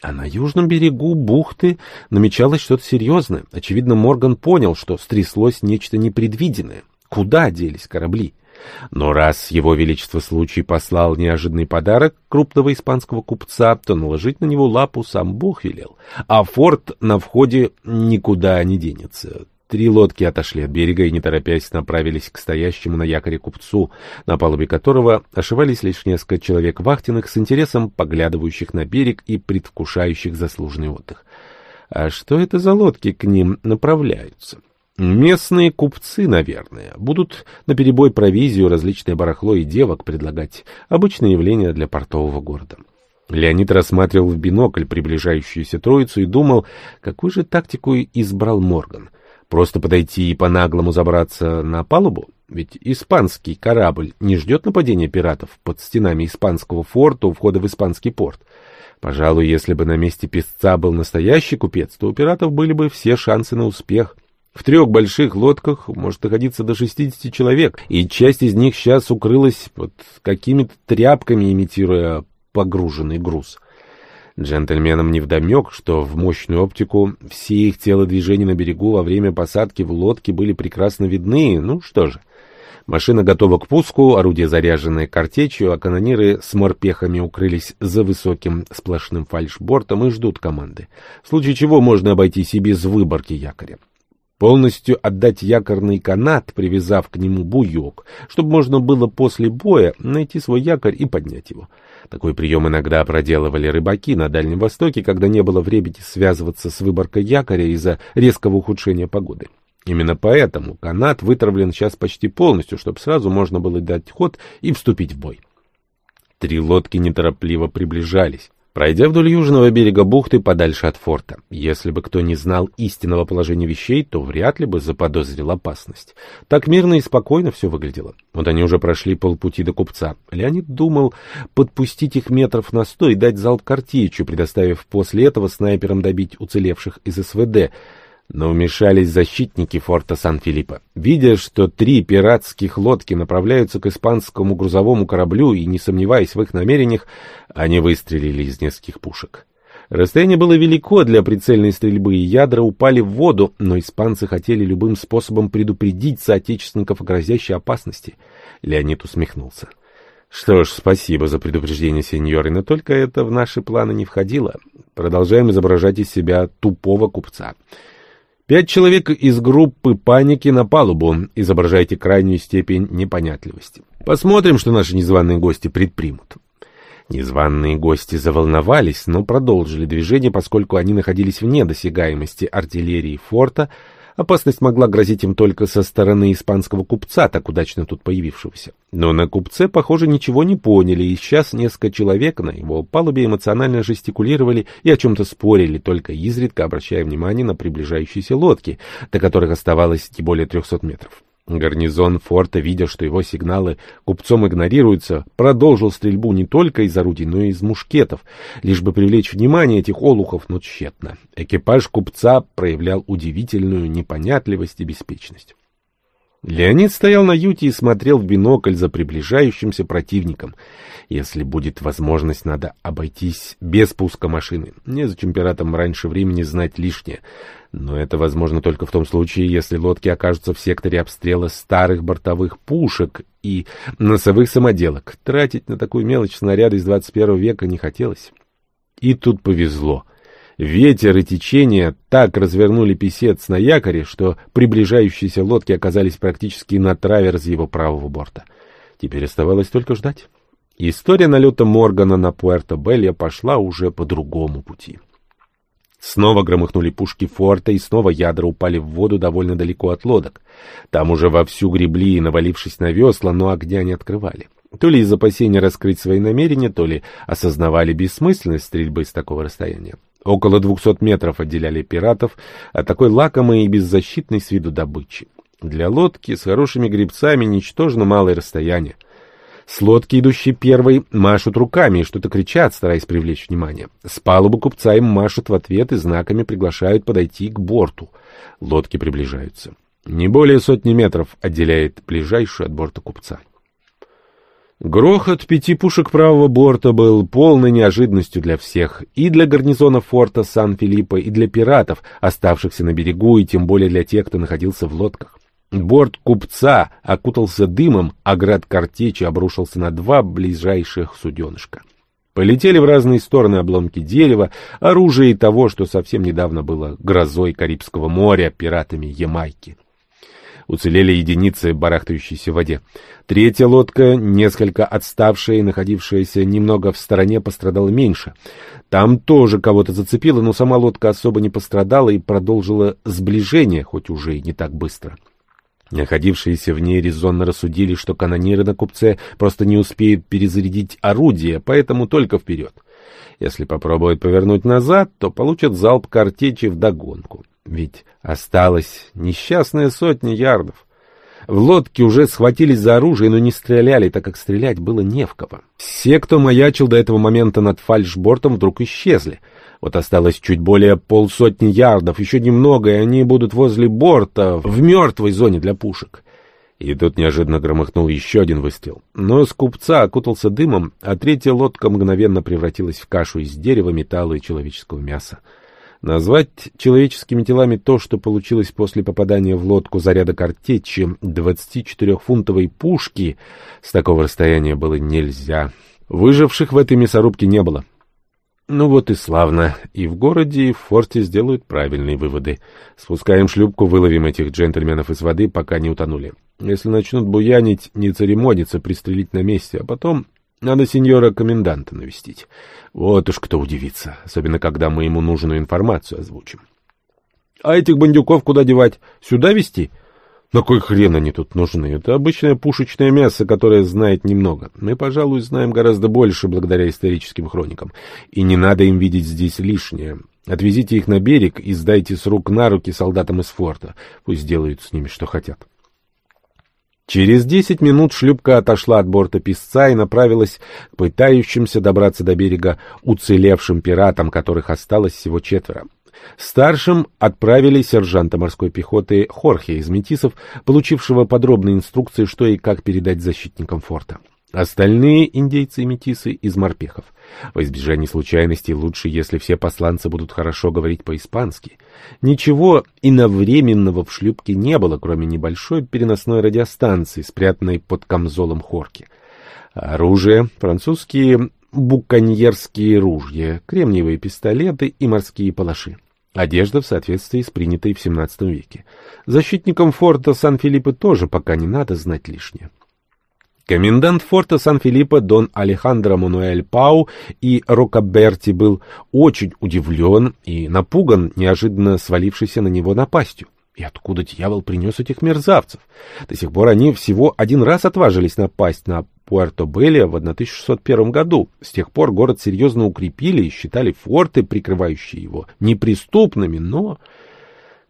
А на южном берегу бухты намечалось что-то серьезное. Очевидно, Морган понял, что стряслось нечто непредвиденное. Куда делись корабли? Но раз его величество случай послал неожиданный подарок крупного испанского купца, то наложить на него лапу сам Бог велел. А форт на входе никуда не денется. Три лодки отошли от берега и, не торопясь, направились к стоящему на якоре купцу, на палубе которого ошивались лишь несколько человек вахтенных с интересом поглядывающих на берег и предвкушающих заслуженный отдых. А что это за лодки к ним направляются? Местные купцы, наверное, будут на перебой провизию, различное барахло и девок предлагать. Обычное явление для портового города. Леонид рассматривал в бинокль приближающуюся троицу и думал, какую же тактику избрал Морган. Просто подойти и по-наглому забраться на палубу? Ведь испанский корабль не ждет нападения пиратов под стенами испанского форта у входа в испанский порт. Пожалуй, если бы на месте песца был настоящий купец, то у пиратов были бы все шансы на успех. В трех больших лодках может находиться до 60 человек, и часть из них сейчас укрылась под какими-то тряпками, имитируя погруженный груз. Джентльменам невдомек, что в мощную оптику все их телодвижения на берегу во время посадки в лодке были прекрасно видны. Ну что же, машина готова к пуску, орудие заряженное картечью, а канониры с морпехами укрылись за высоким сплошным фальшбортом и ждут команды. В случае чего можно обойтись и без выборки якоря. Полностью отдать якорный канат, привязав к нему буек, чтобы можно было после боя найти свой якорь и поднять его. Такой прием иногда проделывали рыбаки на Дальнем Востоке, когда не было времени связываться с выборкой якоря из-за резкого ухудшения погоды. Именно поэтому канат вытравлен сейчас почти полностью, чтобы сразу можно было дать ход и вступить в бой. Три лодки неторопливо приближались. Пройдя вдоль южного берега бухты подальше от форта, если бы кто не знал истинного положения вещей, то вряд ли бы заподозрил опасность. Так мирно и спокойно все выглядело. Вот они уже прошли полпути до купца. Леонид думал подпустить их метров на сто и дать залп картечью, предоставив после этого снайперам добить уцелевших из СВД — но вмешались защитники форта Сан-Филиппо. Видя, что три пиратских лодки направляются к испанскому грузовому кораблю и не сомневаясь в их намерениях, они выстрелили из нескольких пушек. Расстояние было велико для прицельной стрельбы, и ядра упали в воду, но испанцы хотели любым способом предупредить соотечественников о грозящей опасности. Леонид усмехнулся. Что ж, спасибо за предупреждение, сеньоры, но только это в наши планы не входило. Продолжаем изображать из себя тупого купца. Пять человек из группы паники на палубу. Изображайте крайнюю степень непонятливости. Посмотрим, что наши незваные гости предпримут. Незваные гости заволновались, но продолжили движение, поскольку они находились вне досягаемости артиллерии форта, Опасность могла грозить им только со стороны испанского купца, так удачно тут появившегося. Но на купце, похоже, ничего не поняли, и сейчас несколько человек на его палубе эмоционально жестикулировали и о чем-то спорили, только изредка обращая внимание на приближающиеся лодки, до которых оставалось не более трехсот метров. Гарнизон форта, видя, что его сигналы купцом игнорируются, продолжил стрельбу не только из орудий, но и из мушкетов, лишь бы привлечь внимание этих олухов, но тщетно. Экипаж купца проявлял удивительную непонятливость и беспечность. Леонид стоял на юте и смотрел в бинокль за приближающимся противником. Если будет возможность, надо обойтись без пуска машины. Незачем пиратам раньше времени знать лишнее. Но это возможно только в том случае, если лодки окажутся в секторе обстрела старых бортовых пушек и носовых самоделок. Тратить на такую мелочь снаряды из 21 века не хотелось. И тут повезло. Ветер и течение так развернули писец на якоре, что приближающиеся лодки оказались практически на траверс его правого борта. Теперь оставалось только ждать. История налета Моргана на Пуэрто-Белья пошла уже по другому пути. Снова громыхнули пушки форта, и снова ядра упали в воду довольно далеко от лодок. Там уже вовсю гребли, навалившись на весла, но огня не открывали. То ли из опасения раскрыть свои намерения, то ли осознавали бессмысленность стрельбы с такого расстояния. Около двухсот метров отделяли пиратов от такой лакомой и беззащитной с виду добычи. Для лодки с хорошими гребцами ничтожно малое расстояние. С лодки, идущей первой, машут руками и что-то кричат, стараясь привлечь внимание. С палубы купца им машут в ответ и знаками приглашают подойти к борту. Лодки приближаются. Не более сотни метров отделяет ближайшую от борта купца. Грохот пяти пушек правого борта был полной неожиданностью для всех, и для гарнизона форта Сан-Филиппо, и для пиратов, оставшихся на берегу, и тем более для тех, кто находился в лодках. Борт купца окутался дымом, а град картечи обрушился на два ближайших суденышка. Полетели в разные стороны обломки дерева, оружие и того, что совсем недавно было грозой Карибского моря, пиратами Ямайки. Уцелели единицы, барахтающиеся в воде. Третья лодка, несколько отставшая и находившаяся немного в стороне, пострадала меньше. Там тоже кого-то зацепило, но сама лодка особо не пострадала и продолжила сближение, хоть уже и не так быстро. Находившиеся в ней резонно рассудили, что канониры на купце просто не успеют перезарядить орудие, поэтому только вперед. Если попробуют повернуть назад, то получат залп картечи вдогонку. Ведь осталось несчастная сотня ярдов. В лодке уже схватились за оружие, но не стреляли, так как стрелять было не в кого. Все, кто маячил до этого момента над фальшбортом, вдруг исчезли — вот осталось чуть более полсотни ярдов, еще немного, и они будут возле борта, в мертвой зоне для пушек. И тут неожиданно громыхнул еще один выстрел. Но с купца окутался дымом, а третья лодка мгновенно превратилась в кашу из дерева, металла и человеческого мяса. Назвать человеческими телами то, что получилось после попадания в лодку заряда картечи 24-фунтовой пушки, с такого расстояния было нельзя. Выживших в этой мясорубке не было. Ну вот и славно. И в городе, и в форте сделают правильные выводы. Спускаем шлюпку, выловим этих джентльменов из воды, пока не утонули. Если начнут буянить, не церемониться, пристрелить на месте, а потом надо сеньора-коменданта навестить. Вот уж кто удивится, особенно когда мы ему нужную информацию озвучим. А этих бандюков куда девать? Сюда везти? — на кой хрен они тут нужны? Это обычное пушечное мясо, которое знает немного. Мы, пожалуй, знаем гораздо больше благодаря историческим хроникам. И не надо им видеть здесь лишнее. Отвезите их на берег и сдайте с рук на руки солдатам из форта. Пусть делают с ними, что хотят. Через десять минут шлюпка отошла от борта песца и направилась к пытающимся добраться до берега уцелевшим пиратам, которых осталось всего четверо. Старшим отправили сержанта морской пехоты Хорхе из Метисов, получившего подробные инструкции, что и как передать защитникам форта. Остальные индейцы и метисы из морпехов. В избежание случайностей лучше, если все посланцы будут хорошо говорить по-испански. Ничего иновременного в шлюпке не было, кроме небольшой переносной радиостанции, спрятанной под камзолом Хорки. Оружие, французские буконьерские ружья, кремниевые пистолеты и морские палаши. Одежда в соответствии с принятой в XVII веке. Защитникам форта Сан-Филиппе тоже пока не надо знать лишнее. Комендант форта Сан-Филиппо Дон Алехандро Мануэль Пау и Рокаберти был очень удивлен и напуган неожиданно свалившейся на него напастью. И откуда дьявол принес этих мерзавцев? До сих пор они всего один раз отважились напасть на Пуэрто-Беллия в 1601 году. С тех пор город серьезно укрепили и считали форты, прикрывающие его, неприступными, но...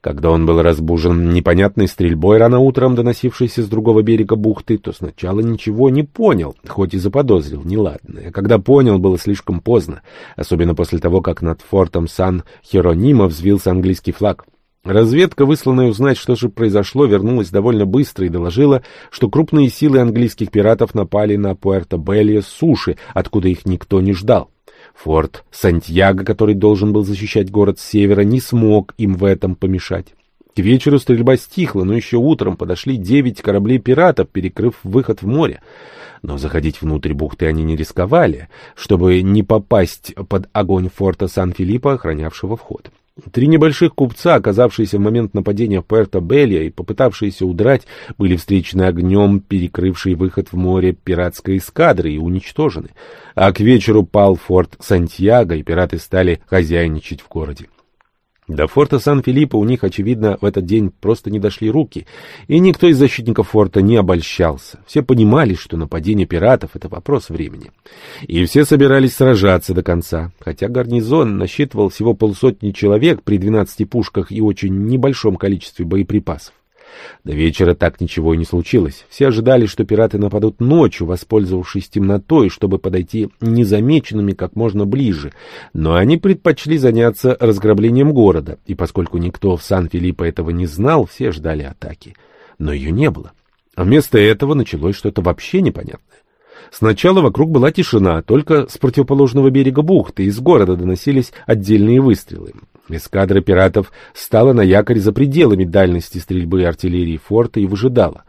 Когда он был разбужен непонятной стрельбой рано утром, доносившейся с другого берега бухты, то сначала ничего не понял, хоть и заподозрил неладное. Когда понял, было слишком поздно, особенно после того, как над фортом Сан-Херонима взвился английский флаг. Разведка, высланная узнать, что же произошло, вернулась довольно быстро и доложила, что крупные силы английских пиратов напали на Пуэрто-Белле с суши, откуда их никто не ждал. Форт Сантьяго, который должен был защищать город с севера, не смог им в этом помешать. К вечеру стрельба стихла, но еще утром подошли девять кораблей пиратов, перекрыв выход в море. Но заходить внутрь бухты они не рисковали, чтобы не попасть под огонь форта Сан-Филиппо, охранявшего вход. Три небольших купца, оказавшиеся в момент нападения в Пуэрто-Белья и попытавшиеся удрать, были встречены огнем, перекрывшей выход в море пиратской эскадры, и уничтожены. А к вечеру пал форт Сантьяго, и пираты стали хозяйничать в городе. До форта Сан-Филиппо у них, очевидно, в этот день просто не дошли руки, и никто из защитников форта не обольщался. Все понимали, что нападение пиратов — это вопрос времени. И все собирались сражаться до конца, хотя гарнизон насчитывал всего полсотни человек при 12 пушках и очень небольшом количестве боеприпасов. До вечера так ничего и не случилось. Все ожидали, что пираты нападут ночью, воспользовавшись темнотой, чтобы подойти незамеченными как можно ближе. Но они предпочли заняться разграблением города, и поскольку никто в Сан-Филиппо этого не знал, все ждали атаки. Но ее не было. А вместо этого началось что-то вообще непонятное. Сначала вокруг была тишина, только с противоположного берега бухты из города доносились отдельные выстрелы. Эскадра пиратов стала на якорь за пределами дальности стрельбы артиллерии форта и выжидала.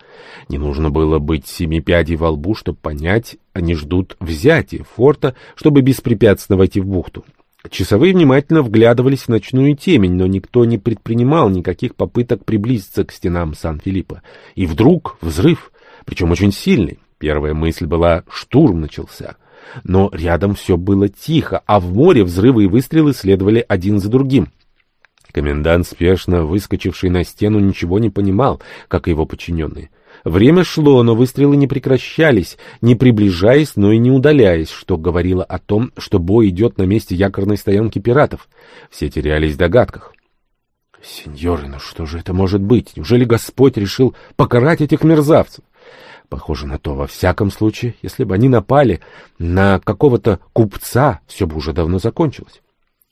Не нужно было быть семи пядей во лбу, чтобы понять, они ждут взятия форта, чтобы беспрепятственно войти в бухту. Часовые внимательно вглядывались в ночную темень, но никто не предпринимал никаких попыток приблизиться к стенам Сан-Филиппа. И вдруг взрыв, причем очень сильный. Первая мысль была «штурм начался». Но рядом все было тихо, а в море взрывы и выстрелы следовали один за другим. Комендант, спешно выскочивший на стену, ничего не понимал, как и его подчиненные. Время шло, но выстрелы не прекращались, не приближаясь, но и не удаляясь, что говорило о том, что бой идет на месте якорной стоянки пиратов. Все терялись в догадках. «Сеньоры, ну что же это может быть? Неужели Господь решил покарать этих мерзавцев?» Похоже на то, во всяком случае, если бы они напали на какого-то купца, все бы уже давно закончилось.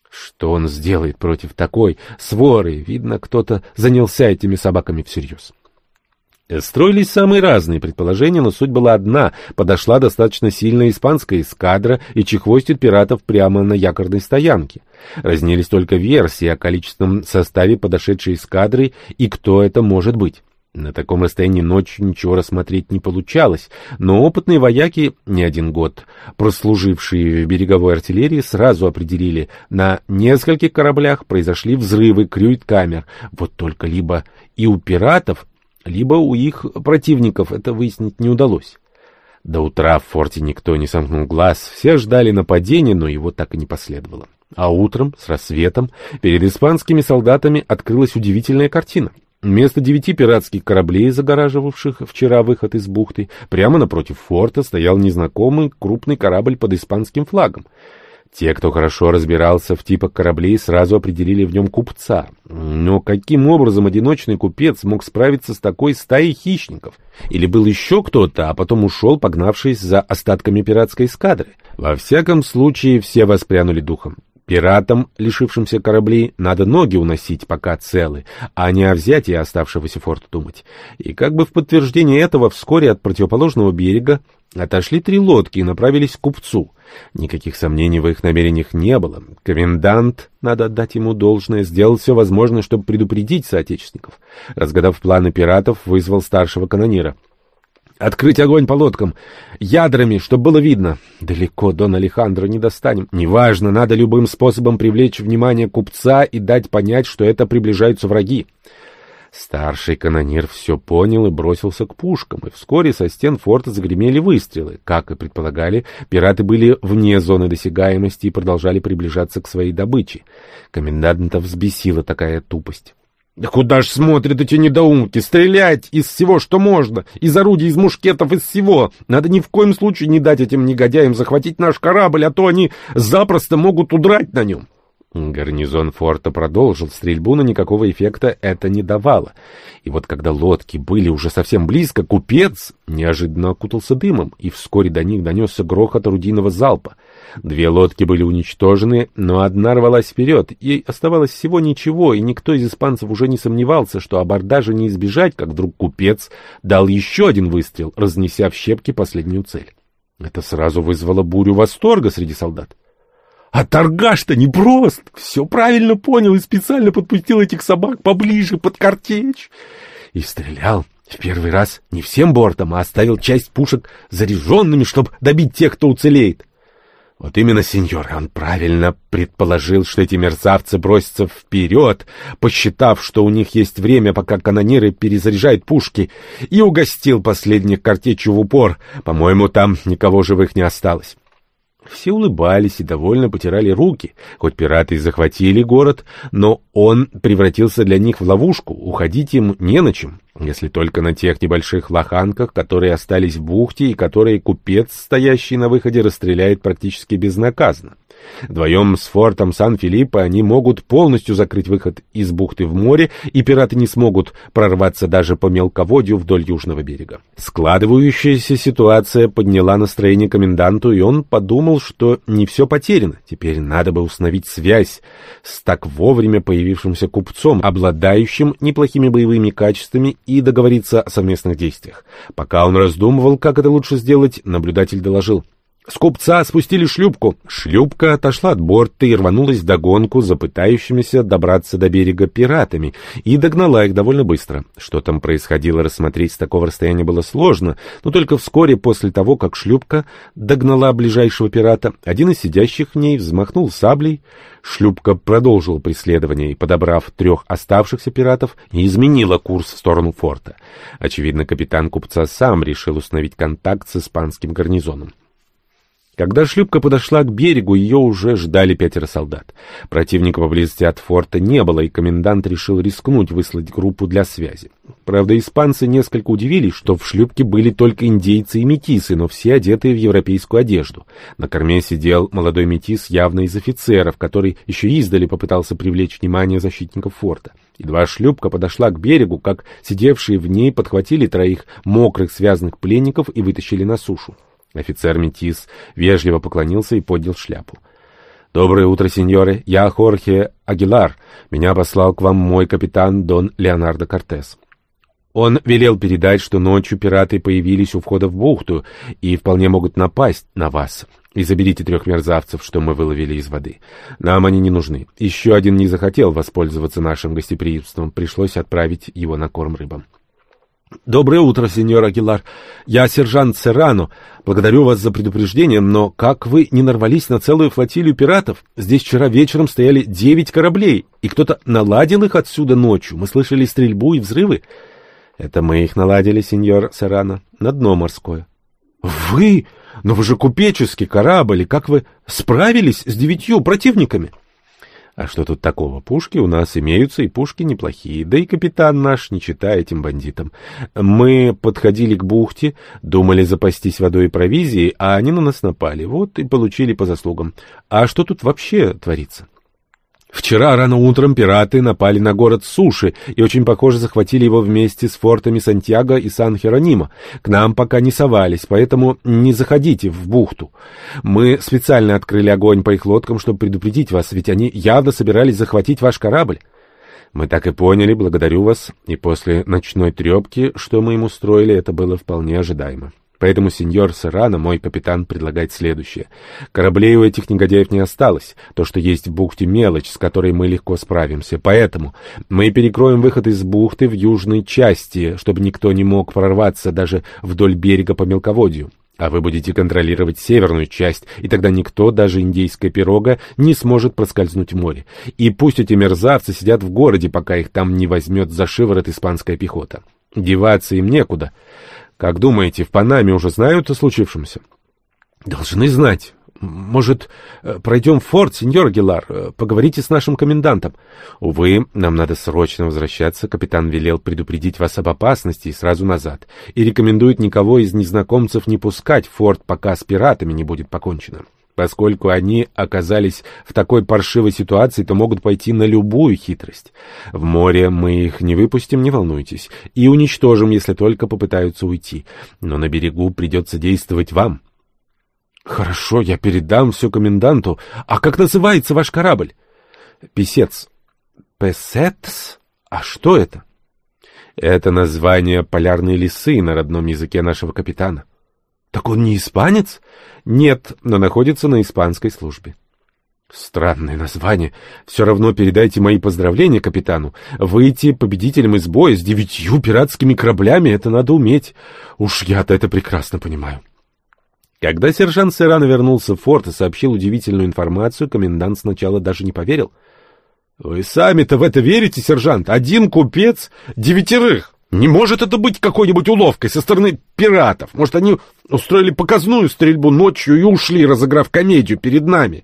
Что он сделает против такой своры? Видно, кто-то занялся этими собаками всерьез. Строились самые разные предположения, но суть была одна. Подошла достаточно сильная испанская эскадра и чехвостит пиратов прямо на якорной стоянке. Разнились только версии о количественном составе подошедшей эскадры и кто это может быть. На таком расстоянии ночью ничего рассмотреть не получалось, но опытные вояки, не один год прослужившие в береговой артиллерии, сразу определили, на нескольких кораблях произошли взрывы крюит-камер. Вот только либо и у пиратов, либо у их противников это выяснить не удалось. До утра в форте никто не сомкнул глаз, все ждали нападения, но его так и не последовало. А утром, с рассветом, перед испанскими солдатами открылась удивительная картина. Вместо девяти пиратских кораблей, загораживавших вчера выход из бухты, прямо напротив форта стоял незнакомый крупный корабль под испанским флагом. Те, кто хорошо разбирался в типах кораблей, сразу определили в нем купца. Но каким образом одиночный купец мог справиться с такой стаей хищников? Или был еще кто-то, а потом ушел, погнавшись за остатками пиратской эскадры? Во всяком случае, все воспрянули духом. Пиратам, лишившимся кораблей, надо ноги уносить, пока целы, а не о взятии оставшегося форта думать. И как бы в подтверждение этого вскоре от противоположного берега отошли три лодки и направились к купцу. Никаких сомнений в их намерениях не было. Комендант, надо отдать ему должное, сделал все возможное, чтобы предупредить соотечественников. Разгадав планы пиратов, вызвал старшего канонира — Открыть огонь по лодкам. Ядрами, чтобы было видно. Далеко Дон Алехандро не достанем. Неважно, надо любым способом привлечь внимание купца и дать понять, что это приближаются враги. Старший канонир все понял и бросился к пушкам, и вскоре со стен форта загремели выстрелы. Как и предполагали, пираты были вне зоны досягаемости и продолжали приближаться к своей добыче. Коменданта взбесила такая тупость. Да куда ж смотрят эти недоумки? Стрелять из всего, что можно. Из орудий, из мушкетов, из всего. Надо ни в коем случае не дать этим негодяям захватить наш корабль, а то они запросто могут удрать на нем. Гарнизон форта продолжил стрельбу, но никакого эффекта это не давало. И вот когда лодки были уже совсем близко, купец неожиданно окутался дымом, и вскоре до них донесся грохот орудийного залпа. Две лодки были уничтожены, но одна рвалась вперед, ей оставалось всего ничего, и никто из испанцев уже не сомневался, что абордажа не избежать, как вдруг купец дал еще один выстрел, разнеся в щепки последнюю цель. Это сразу вызвало бурю восторга среди солдат. А торгаш-то непрост, все правильно понял и специально подпустил этих собак поближе под картечь. И стрелял в первый раз не всем бортом, а оставил часть пушек заряженными, чтобы добить тех, кто уцелеет. Вот именно, сеньор, он правильно предположил, что эти мерзавцы бросятся вперед, посчитав, что у них есть время, пока канониры перезаряжают пушки, и угостил последних картечью в упор. По-моему, там никого живых не осталось. Все улыбались и довольно потирали руки, хоть пираты и захватили город, но он превратился для них в ловушку, уходить им не на чем, если только на тех небольших лоханках, которые остались в бухте и которые купец, стоящий на выходе, расстреляет практически безнаказанно. Вдвоем с фортом Сан-Филиппо они могут полностью закрыть выход из бухты в море, и пираты не смогут прорваться даже по мелководью вдоль южного берега. Складывающаяся ситуация подняла настроение коменданту, и он подумал, что не все потеряно. Теперь надо бы установить связь с так вовремя появившимся купцом, обладающим неплохими боевыми качествами, и договориться о совместных действиях. Пока он раздумывал, как это лучше сделать, наблюдатель доложил. С купца спустили шлюпку. Шлюпка отошла от борта и рванулась догонку за пытающимися добраться до берега пиратами и догнала их довольно быстро. Что там происходило, рассмотреть с такого расстояния было сложно, но только вскоре после того, как шлюпка догнала ближайшего пирата, один из сидящих в ней взмахнул саблей. Шлюпка продолжила преследование и, подобрав трех оставшихся пиратов, изменила курс в сторону форта. Очевидно, капитан купца сам решил установить контакт с испанским гарнизоном. Когда шлюпка подошла к берегу, ее уже ждали пятеро солдат. Противника поблизости от форта не было, и комендант решил рискнуть выслать группу для связи. Правда, испанцы несколько удивились, что в шлюпке были только индейцы и метисы, но все одетые в европейскую одежду. На корме сидел молодой метис, явно из офицеров, который еще издали попытался привлечь внимание защитников форта. Едва шлюпка подошла к берегу, как сидевшие в ней подхватили троих мокрых связанных пленников и вытащили на сушу. Офицер Метис вежливо поклонился и поднял шляпу. «Доброе утро, сеньоры. Я Хорхе Агилар. Меня послал к вам мой капитан Дон Леонардо Кортес». Он велел передать, что ночью пираты появились у входа в бухту и вполне могут напасть на вас. И заберите трех мерзавцев, что мы выловили из воды. Нам они не нужны. Еще один не захотел воспользоваться нашим гостеприимством. Пришлось отправить его на корм рыбам. «Доброе утро, сеньор Агилар. Я сержант Серрано. Благодарю вас за предупреждение, но как вы не нарвались на целую флотилию пиратов? Здесь вчера вечером стояли девять кораблей, и кто-то наладил их отсюда ночью. Мы слышали стрельбу и взрывы». «Это мы их наладили, сеньор Серрано, на дно морское». «Вы? Но вы же купеческий корабль, и как вы справились с девятью противниками?» А что тут такого? Пушки у нас имеются, и пушки неплохие. Да и капитан наш не читает этим бандитам. Мы подходили к бухте, думали запастись водой и провизией, а они на нас напали. Вот и получили по заслугам. А что тут вообще творится? Вчера рано утром пираты напали на город Суши и очень похоже захватили его вместе с фортами Сантьяго и Сан-Херонимо. К нам пока не совались, поэтому не заходите в бухту. Мы специально открыли огонь по их лодкам, чтобы предупредить вас, ведь они явно собирались захватить ваш корабль. Мы так и поняли, благодарю вас, и после ночной трепки, что мы им устроили, это было вполне ожидаемо. Поэтому сеньор Серрано, мой капитан, предлагает следующее. Кораблей у этих негодяев не осталось. То, что есть в бухте мелочь, с которой мы легко справимся. Поэтому мы перекроем выход из бухты в южной части, чтобы никто не мог прорваться даже вдоль берега по мелководью. А вы будете контролировать северную часть, и тогда никто, даже индейская пирога, не сможет проскользнуть в море. И пусть эти мерзавцы сидят в городе, пока их там не возьмет за шиворот испанская пехота. Деваться им некуда. Как думаете, в Панаме уже знают о случившемся? Должны знать. Может, э, пройдем в форт, сеньор Гилар, э, поговорите с нашим комендантом. Увы, нам надо срочно возвращаться. Капитан велел предупредить вас об опасности и сразу назад. И рекомендует никого из незнакомцев не пускать в форт, пока с пиратами не будет покончено. Поскольку они оказались в такой паршивой ситуации, то могут пойти на любую хитрость. В море мы их не выпустим, не волнуйтесь, и уничтожим, если только попытаются уйти. Но на берегу придется действовать вам. Хорошо, я передам все коменданту. А как называется ваш корабль? Песец. Песец? А что это? Это название полярной лисы на родном языке нашего капитана. Так он не испанец? Нет, но находится на испанской службе. Странное название. Все равно передайте мои поздравления капитану. Выйти победителем из боя с девятью пиратскими кораблями — это надо уметь. Уж я-то это прекрасно понимаю. Когда сержант Серрано вернулся в форт и сообщил удивительную информацию, комендант сначала даже не поверил. — Вы сами-то в это верите, сержант? Один купец девятерых! Не может это быть какой-нибудь уловкой со стороны пиратов. Может, они устроили показную стрельбу ночью и ушли, разыграв комедию перед нами.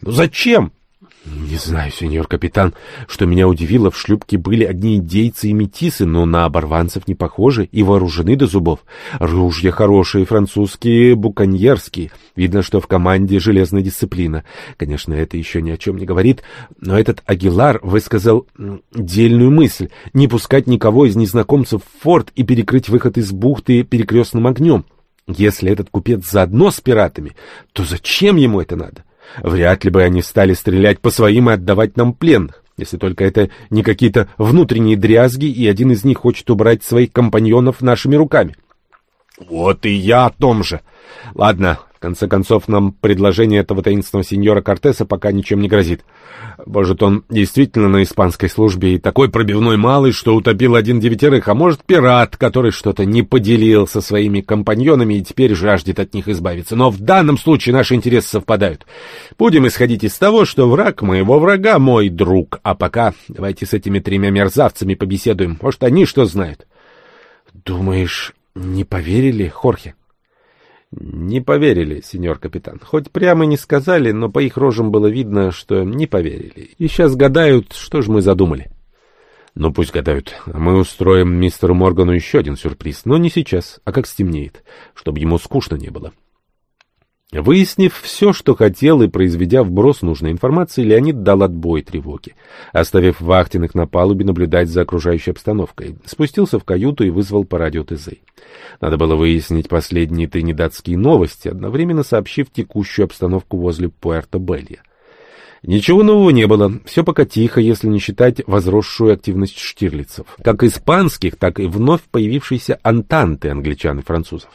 Но зачем? Не знаю, сеньор капитан. Что меня удивило, в шлюпке были одни индейцы и метисы, но на оборванцев не похожи и вооружены до зубов. Ружья хорошие, французские, буконьерские. Видно, что в команде железная дисциплина. Конечно, это еще ни о чем не говорит, но этот Агилар высказал дельную мысль — не пускать никого из незнакомцев в форт и перекрыть выход из бухты перекрестным огнем. Если этот купец заодно с пиратами, то зачем ему это надо? Вряд ли бы они стали стрелять по своим и отдавать нам пленных, если только это не какие-то внутренние дрязги, и один из них хочет убрать своих компаньонов нашими руками. Вот и я о том же. Ладно, конце концов, нам предложение этого таинственного сеньора Кортеса пока ничем не грозит. Может, он действительно на испанской службе и такой пробивной малый, что утопил один девятерых, а может, пират, который что-то не поделил со своими компаньонами и теперь жаждет от них избавиться. Но в данном случае наши интересы совпадают. Будем исходить из того, что враг моего врага мой друг. А пока давайте с этими тремя мерзавцами побеседуем. Может, они что знают? Думаешь, не поверили, Хорхе? Не поверили, сеньор капитан. Хоть прямо не сказали, но по их рожам было видно, что не поверили. И сейчас гадают, что же мы задумали. Ну, пусть гадают. А мы устроим мистеру Моргану еще один сюрприз. Но не сейчас, а как стемнеет, чтобы ему скучно не было. Выяснив все, что хотел, и произведя вброс нужной информации, Леонид дал отбой тревоге, оставив вахтенных на палубе наблюдать за окружающей обстановкой. Спустился в каюту и вызвал по радио ТЗ. Надо было выяснить последние тринидадские новости, одновременно сообщив текущую обстановку возле Пуэрто-Белья. Ничего нового не было, все пока тихо, если не считать возросшую активность штирлицев, как испанских, так и вновь появившейся антанты англичан и французов.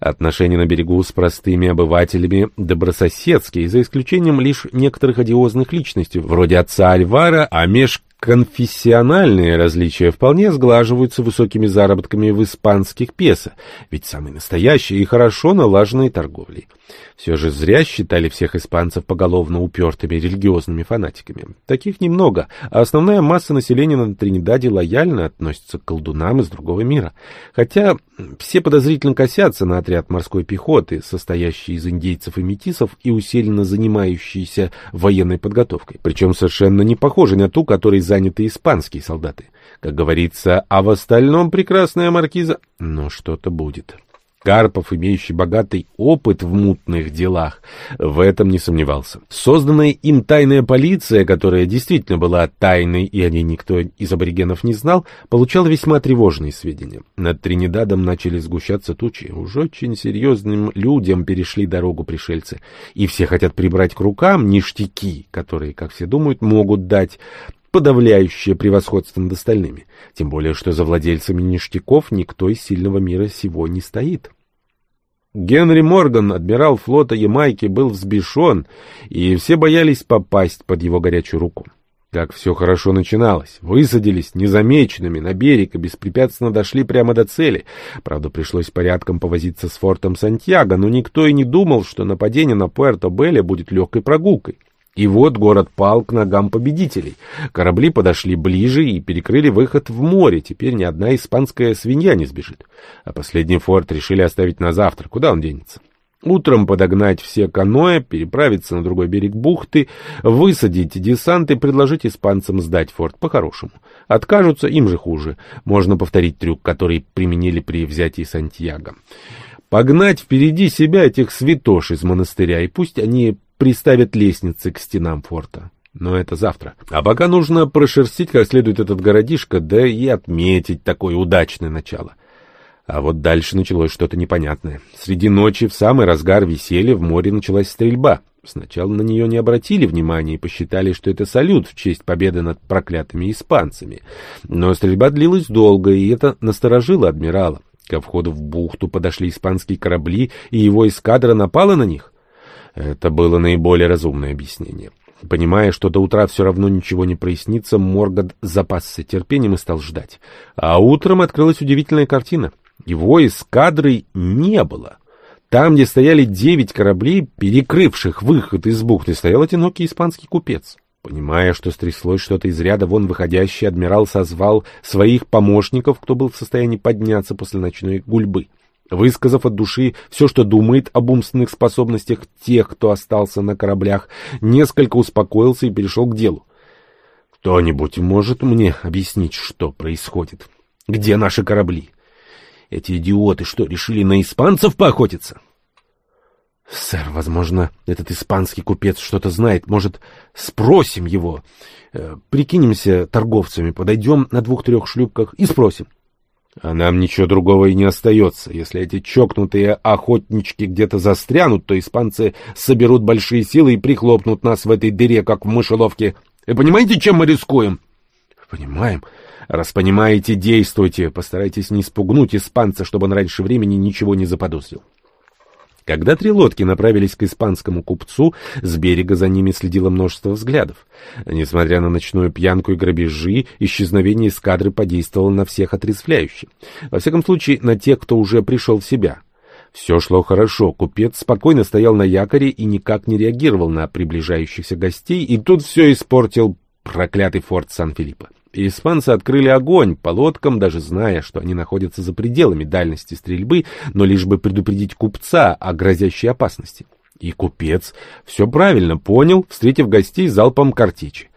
Отношения на берегу с простыми обывателями добрососедские, за исключением лишь некоторых одиозных личностей, вроде отца Альвара, а меж Конфессиональные различия вполне сглаживаются высокими заработками в испанских песо, ведь самые настоящие и хорошо налаженной торговлей. Все же зря считали всех испанцев поголовно упертыми религиозными фанатиками. Таких немного, а основная масса населения на Тринидаде лояльно относится к колдунам из другого мира. Хотя все подозрительно косятся на отряд морской пехоты, состоящий из индейцев и метисов и усиленно занимающийся военной подготовкой. Причем совершенно не похожи на ту, которой заняты испанские солдаты. Как говорится, а в остальном прекрасная маркиза... Но что-то будет. Карпов, имеющий богатый опыт в мутных делах, в этом не сомневался. Созданная им тайная полиция, которая действительно была тайной и о ней никто из аборигенов не знал, получала весьма тревожные сведения. Над Тринидадом начали сгущаться тучи. Уж очень серьезным людям перешли дорогу пришельцы. И все хотят прибрать к рукам ништяки, которые, как все думают, могут дать подавляющее превосходство над остальными. Тем более, что за владельцами ништяков никто из сильного мира сего не стоит. Генри Морган, адмирал флота Ямайки, был взбешен, и все боялись попасть под его горячую руку. Как все хорошо начиналось. Высадились незамеченными на берег и беспрепятственно дошли прямо до цели. Правда, пришлось порядком повозиться с фортом Сантьяго, но никто и не думал, что нападение на Пуэрто-Белле будет легкой прогулкой. И вот город пал к ногам победителей. Корабли подошли ближе и перекрыли выход в море. Теперь ни одна испанская свинья не сбежит. А последний форт решили оставить на завтра. Куда он денется? Утром подогнать все каноэ, переправиться на другой берег бухты, высадить десант и предложить испанцам сдать форт по-хорошему. Откажутся, им же хуже. Можно повторить трюк, который применили при взятии Сантьяго. Погнать впереди себя этих святош из монастыря, и пусть они приставят лестницы к стенам форта. Но это завтра. А пока нужно прошерстить как следует этот городишко, да и отметить такое удачное начало. А вот дальше началось что-то непонятное. Среди ночи, в самый разгар веселья, в море началась стрельба. Сначала на нее не обратили внимания и посчитали, что это салют в честь победы над проклятыми испанцами. Но стрельба длилась долго, и это насторожило адмирала. Ко входу в бухту подошли испанские корабли, и его эскадра напала на них. Это было наиболее разумное объяснение. Понимая, что до утра все равно ничего не прояснится, Морган запасся терпением и стал ждать. А утром открылась удивительная картина. Его эскадры не было. Там, где стояли девять кораблей, перекрывших выход из бухты, стоял одинокий испанский купец. Понимая, что стряслось что-то из ряда вон выходящий, адмирал созвал своих помощников, кто был в состоянии подняться после ночной гульбы. Высказав от души все, что думает об умственных способностях тех, кто остался на кораблях, несколько успокоился и перешел к делу. «Кто-нибудь может мне объяснить, что происходит? Где наши корабли? Эти идиоты что, решили на испанцев поохотиться?» «Сэр, возможно, этот испанский купец что-то знает. Может, спросим его? Э, прикинемся торговцами, подойдем на двух-трех шлюпках и спросим. А нам ничего другого и не остается. Если эти чокнутые охотнички где-то застрянут, то испанцы соберут большие силы и прихлопнут нас в этой дыре, как в мышеловке. Вы понимаете, чем мы рискуем? Понимаем. Раз понимаете, действуйте. Постарайтесь не спугнуть испанца, чтобы он раньше времени ничего не заподозрил. Когда три лодки направились к испанскому купцу, с берега за ними следило множество взглядов. Несмотря на ночную пьянку и грабежи, исчезновение эскадры подействовало на всех отрезвляюще. Во всяком случае, на тех, кто уже пришел в себя. Все шло хорошо, купец спокойно стоял на якоре и никак не реагировал на приближающихся гостей, и тут все испортил проклятый форт Сан-Филиппо. Испанцы открыли огонь по лодкам, даже зная, что они находятся за пределами дальности стрельбы, но лишь бы предупредить купца о грозящей опасности. И купец все правильно понял, встретив гостей залпом картечи.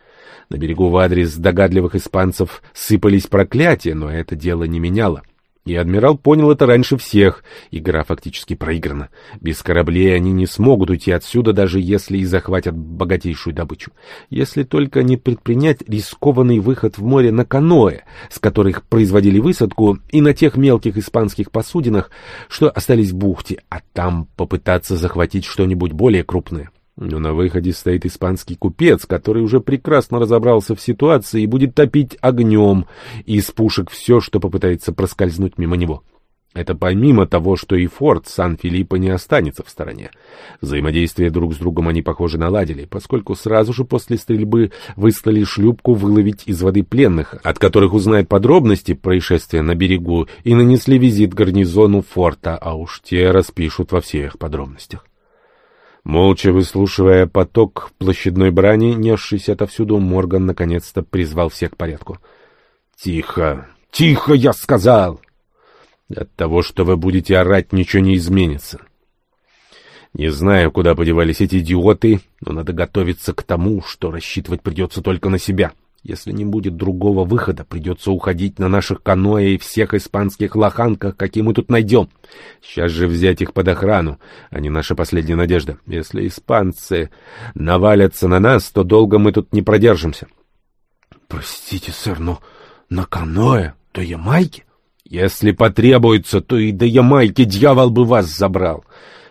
На берегу в адрес догадливых испанцев сыпались проклятия, но это дело не меняло. И адмирал понял это раньше всех. Игра фактически проиграна. Без кораблей они не смогут уйти отсюда, даже если и захватят богатейшую добычу. Если только не предпринять рискованный выход в море на каноэ, с которых производили высадку, и на тех мелких испанских посудинах, что остались в бухте, а там попытаться захватить что-нибудь более крупное. Но на выходе стоит испанский купец, который уже прекрасно разобрался в ситуации и будет топить огнем из пушек все, что попытается проскользнуть мимо него. Это помимо того, что и форт Сан-Филиппо не останется в стороне. Взаимодействие друг с другом они, похоже, наладили, поскольку сразу же после стрельбы выслали шлюпку выловить из воды пленных, от которых узнают подробности происшествия на берегу, и нанесли визит гарнизону форта, а уж те распишут во всех подробностях. Молча выслушивая поток площадной брани, несшийся отовсюду, Морган наконец-то призвал всех к порядку. — Тихо! Тихо, я сказал! От того, что вы будете орать, ничего не изменится. Не знаю, куда подевались эти идиоты, но надо готовиться к тому, что рассчитывать придется только на себя. Если не будет другого выхода, придется уходить на наших каноэ и всех испанских лоханках, какие мы тут найдем. Сейчас же взять их под охрану, не наша последняя надежда. Если испанцы навалятся на нас, то долго мы тут не продержимся. — Простите, сэр, но на каноэ до Ямайки? Если потребуется, то и до Ямайки дьявол бы вас забрал.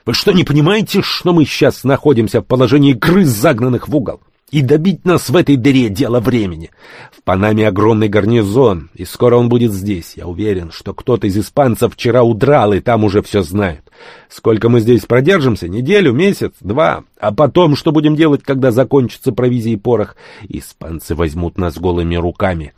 Вы что, не понимаете, что мы сейчас находимся в положении крыс, загнанных в угол? И добить нас в этой дыре — дело времени. В Панаме огромный гарнизон, и скоро он будет здесь. Я уверен, что кто-то из испанцев вчера удрал, и там уже все знают. Сколько мы здесь продержимся? Неделю, месяц, два? А потом что будем делать, когда закончится провизия и порох? Испанцы возьмут нас голыми руками.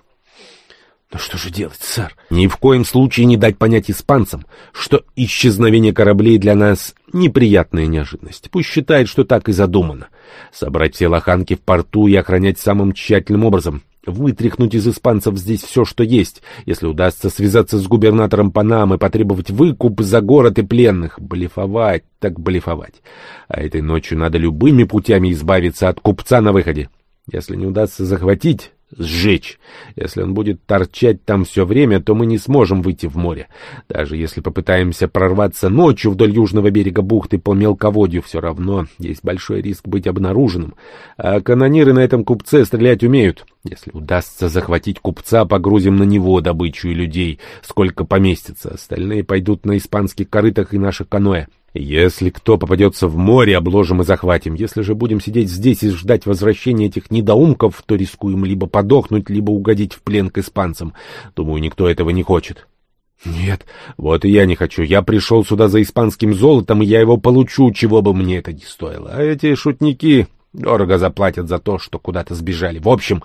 Но что же делать, сэр? Ни в коем случае не дать понять испанцам, что исчезновение кораблей для нас неприятная неожиданность. Пусть считает, что так и задумано. Собрать все лоханки в порту и охранять самым тщательным образом. Вытряхнуть из испанцев здесь все, что есть. Если удастся связаться с губернатором Панамы, потребовать выкуп за город и пленных. Блефовать, так блефовать. А этой ночью надо любыми путями избавиться от купца на выходе. Если не удастся захватить, сжечь. Если он будет торчать там все время, то мы не сможем выйти в море. Даже если попытаемся прорваться ночью вдоль южного берега бухты по мелководью, все равно есть большой риск быть обнаруженным. А канониры на этом купце стрелять умеют. Если удастся захватить купца, погрузим на него добычу и людей, сколько поместится. Остальные пойдут на испанских корытах и наших каноэ. Если кто попадется в море, обложим и захватим. Если же будем сидеть здесь и ждать возвращения этих недоумков, то рискуем либо подохнуть, либо угодить в плен к испанцам. Думаю, никто этого не хочет. Нет, вот и я не хочу. Я пришел сюда за испанским золотом, и я его получу, чего бы мне это ни стоило. А эти шутники Дорого заплатят за то, что куда-то сбежали. В общем,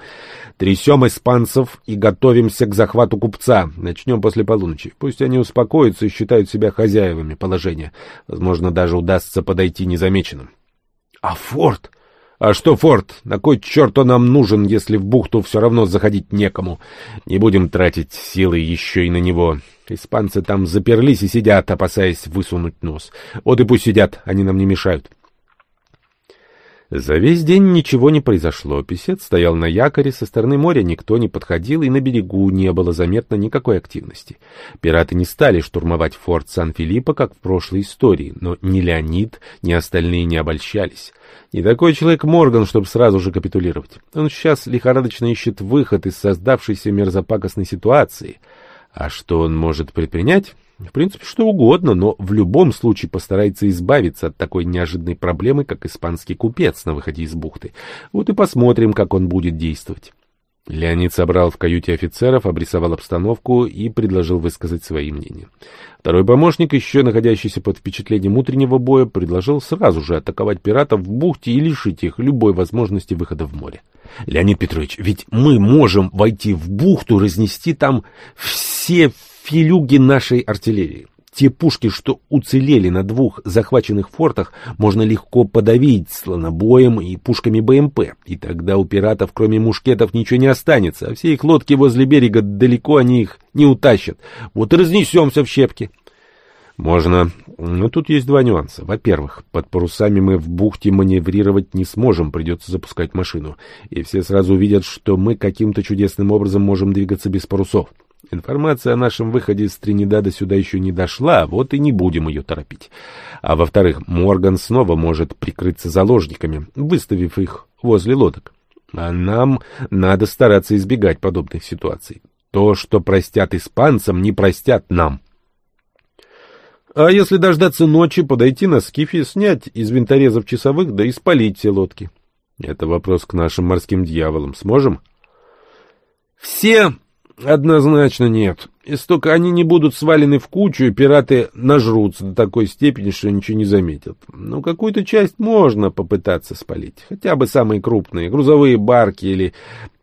трясем испанцев и готовимся к захвату купца. Начнем после полуночи. Пусть они успокоятся и считают себя хозяевами положения. Возможно, даже удастся подойти незамеченным. А форт? А что форт? На кой черт он нам нужен, если в бухту все равно заходить некому? Не будем тратить силы еще и на него. Испанцы там заперлись и сидят, опасаясь высунуть нос. Вот и пусть сидят, они нам не мешают. За весь день ничего не произошло. Песец стоял на якоре, со стороны моря никто не подходил, и на берегу не было заметно никакой активности. Пираты не стали штурмовать форт Сан-Филиппо, как в прошлой истории, но ни Леонид, ни остальные не обольщались. Не такой человек Морган, чтобы сразу же капитулировать. Он сейчас лихорадочно ищет выход из создавшейся мерзопакостной ситуации. А что он может предпринять? В принципе, что угодно, но в любом случае постарается избавиться от такой неожиданной проблемы, как испанский купец на выходе из бухты. Вот и посмотрим, как он будет действовать. Леонид собрал в каюте офицеров, обрисовал обстановку и предложил высказать свои мнения. Второй помощник, еще находящийся под впечатлением утреннего боя, предложил сразу же атаковать пиратов в бухте и лишить их любой возможности выхода в море. Леонид Петрович, ведь мы можем войти в бухту, разнести там все филюги нашей артиллерии. Те пушки, что уцелели на двух захваченных фортах, можно легко подавить слонобоем и пушками БМП. И тогда у пиратов, кроме мушкетов, ничего не останется, а все их лодки возле берега далеко они их не утащат. Вот и разнесемся в щепки. Можно. Но тут есть два нюанса. Во-первых, под парусами мы в бухте маневрировать не сможем, придется запускать машину. И все сразу увидят, что мы каким-то чудесным образом можем двигаться без парусов. Информация о нашем выходе из Тринидада сюда еще не дошла, вот и не будем ее торопить. А во-вторых, Морган снова может прикрыться заложниками, выставив их возле лодок. А нам надо стараться избегать подобных ситуаций. То, что простят испанцам, не простят нам. А если дождаться ночи, подойти на скифе, снять из винторезов часовых, да и спалить все лодки? Это вопрос к нашим морским дьяволам. Сможем? Все однозначно нет. Если только они не будут свалены в кучу, и пираты нажрутся до такой степени, что ничего не заметят. Но какую-то часть можно попытаться спалить. Хотя бы самые крупные. Грузовые барки или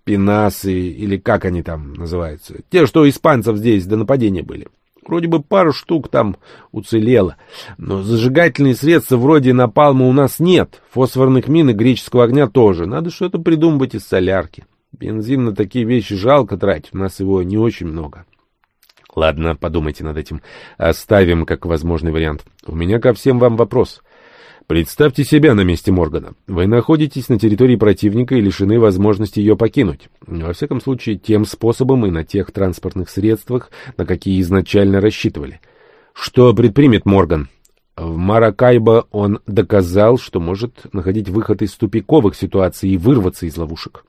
пенасы, или как они там называются. Те, что испанцев здесь до нападения были. Вроде бы пару штук там уцелело. Но зажигательные средства вроде напалма у нас нет. Фосфорных мин и греческого огня тоже. Надо что-то придумывать из солярки. Бензин на такие вещи жалко тратить. У нас его не очень много. Ладно, подумайте над этим. Оставим как возможный вариант. У меня ко всем вам вопрос. — Представьте себя на месте Моргана. Вы находитесь на территории противника и лишены возможности ее покинуть. Во всяком случае, тем способом и на тех транспортных средствах, на какие изначально рассчитывали. Что предпримет Морган? В Маракайбо он доказал, что может находить выход из тупиковых ситуаций и вырваться из ловушек.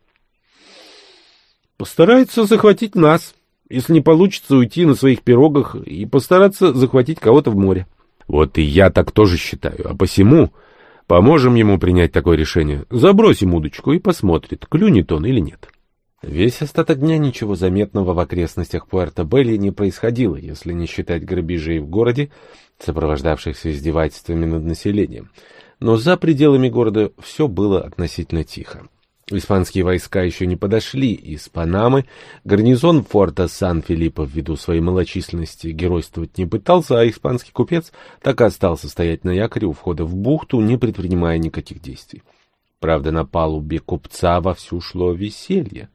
Постарается захватить нас. Если не получится, уйти на своих пирогах и постараться захватить кого-то в море. Вот и я так тоже считаю, а посему поможем ему принять такое решение. Забросим удочку и посмотрит, клюнет он или нет. Весь остаток дня ничего заметного в окрестностях Пуэрто-Белли не происходило, если не считать грабежей в городе, сопровождавшихся издевательствами над населением. Но за пределами города все было относительно тихо. Испанские войска еще не подошли из Панамы, гарнизон форта Сан-Филиппо ввиду своей малочисленности геройствовать не пытался, а испанский купец так и остался стоять на якоре у входа в бухту, не предпринимая никаких действий. Правда, на палубе купца вовсю шло веселье.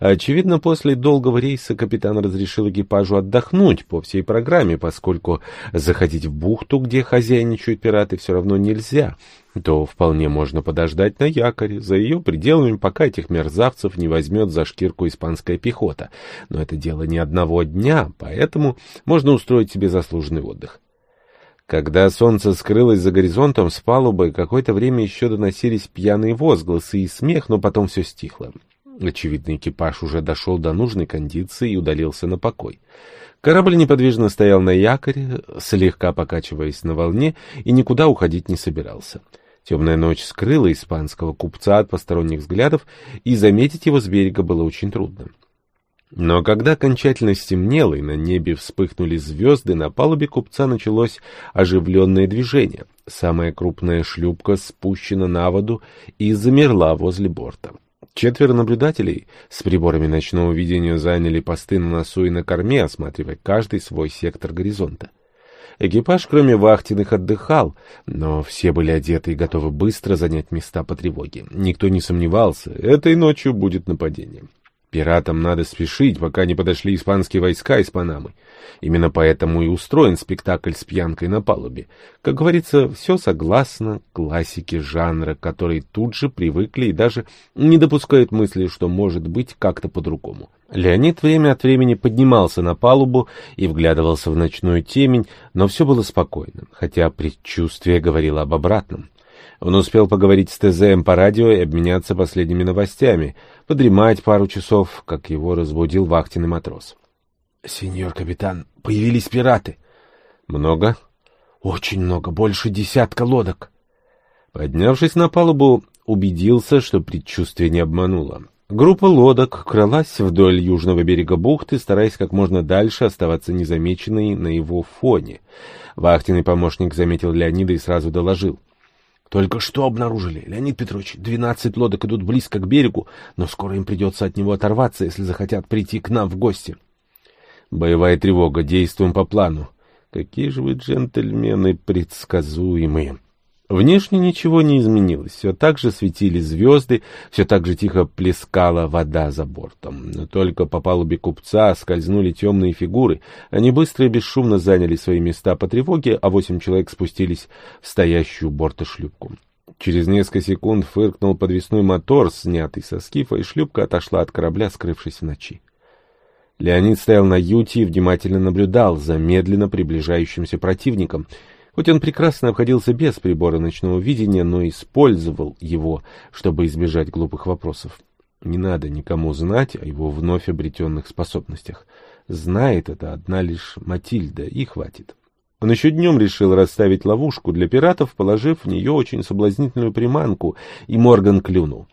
Очевидно, после долгого рейса капитан разрешил экипажу отдохнуть по всей программе, поскольку заходить в бухту, где хозяйничают пираты, все равно нельзя, то вполне можно подождать на якоре, за ее пределами, пока этих мерзавцев не возьмет за шкирку испанская пехота. Но это дело не одного дня, поэтому можно устроить себе заслуженный отдых. Когда солнце скрылось за горизонтом с палубы, какое-то время еще доносились пьяные возгласы и смех, но потом все стихло. Очевидно, экипаж уже дошел до нужной кондиции и удалился на покой. Корабль неподвижно стоял на якоре, слегка покачиваясь на волне, и никуда уходить не собирался. Темная ночь скрыла испанского купца от посторонних взглядов, и заметить его с берега было очень трудно. Но когда окончательно стемнело и на небе вспыхнули звезды, на палубе купца началось оживленное движение. Самая крупная шлюпка спущена на воду и замерла возле борта. Четверо наблюдателей с приборами ночного видения заняли посты на носу и на корме, осматривая каждый свой сектор горизонта. Экипаж, кроме вахтенных, отдыхал, но все были одеты и готовы быстро занять места по тревоге. Никто не сомневался, этой ночью будет нападение. Пиратам надо спешить, пока не подошли испанские войска из Панамы. Именно поэтому и устроен спектакль с пьянкой на палубе. Как говорится, все согласно классике жанра, который тут же привыкли и даже не допускают мысли, что может быть как-то по-другому. Леонид время от времени поднимался на палубу и вглядывался в ночную темень, но все было спокойно, хотя предчувствие говорило об обратном. Он успел поговорить с ТЗМ по радио и обменяться последними новостями, подремать пару часов, как его разбудил вахтенный матрос. — Сеньор капитан, появились пираты. — Много? — Очень много, больше десятка лодок. Поднявшись на палубу, убедился, что предчувствие не обмануло. Группа лодок кралась вдоль южного берега бухты, стараясь как можно дальше оставаться незамеченной на его фоне. Вахтенный помощник заметил Леонида и сразу доложил — только что обнаружили, Леонид Петрович, двенадцать лодок идут близко к берегу, но скоро им придется от него оторваться, если захотят прийти к нам в гости. Боевая тревога, действуем по плану. Какие же вы джентльмены предсказуемые. Внешне ничего не изменилось. Все так же светили звезды, все так же тихо плескала вода за бортом. Но только по палубе купца скользнули темные фигуры. Они быстро и бесшумно заняли свои места по тревоге, а восемь человек спустились в стоящую борта шлюпку. Через несколько секунд фыркнул подвесной мотор, снятый со скифа, и шлюпка отошла от корабля, скрывшись в ночи. Леонид стоял на юте и внимательно наблюдал за медленно приближающимся противником — Хоть он прекрасно обходился без прибора ночного видения, но использовал его, чтобы избежать глупых вопросов. Не надо никому знать о его вновь обретенных способностях. Знает это одна лишь Матильда, и хватит. Он еще днем решил расставить ловушку для пиратов, положив в нее очень соблазнительную приманку, и Морган клюнул.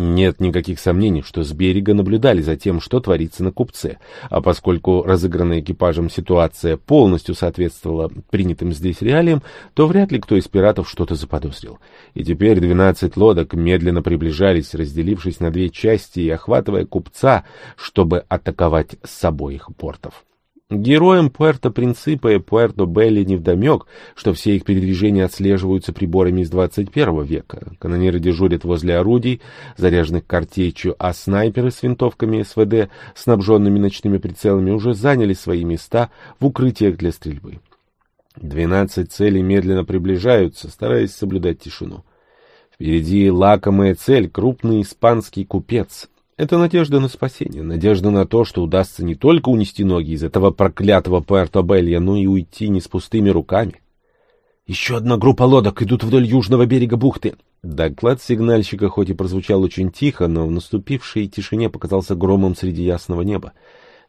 Нет никаких сомнений, что с берега наблюдали за тем, что творится на купце, а поскольку разыгранная экипажем ситуация полностью соответствовала принятым здесь реалиям, то вряд ли кто из пиратов что-то заподозрил. И теперь двенадцать лодок медленно приближались, разделившись на две части и охватывая купца, чтобы атаковать с обоих портов. Героям Пуэрто-Принципа и Пуэрто-Белли невдомек, что все их передвижения отслеживаются приборами из 21 века. Канониры дежурят возле орудий, заряженных картечью, а снайперы с винтовками СВД, снабженными ночными прицелами, уже заняли свои места в укрытиях для стрельбы. Двенадцать целей медленно приближаются, стараясь соблюдать тишину. Впереди лакомая цель — крупный испанский купец — это надежда на спасение, надежда на то, что удастся не только унести ноги из этого проклятого Пуэрто-Белья, но и уйти не с пустыми руками. «Еще одна группа лодок идут вдоль южного берега бухты». Доклад сигнальщика хоть и прозвучал очень тихо, но в наступившей тишине показался громом среди ясного неба.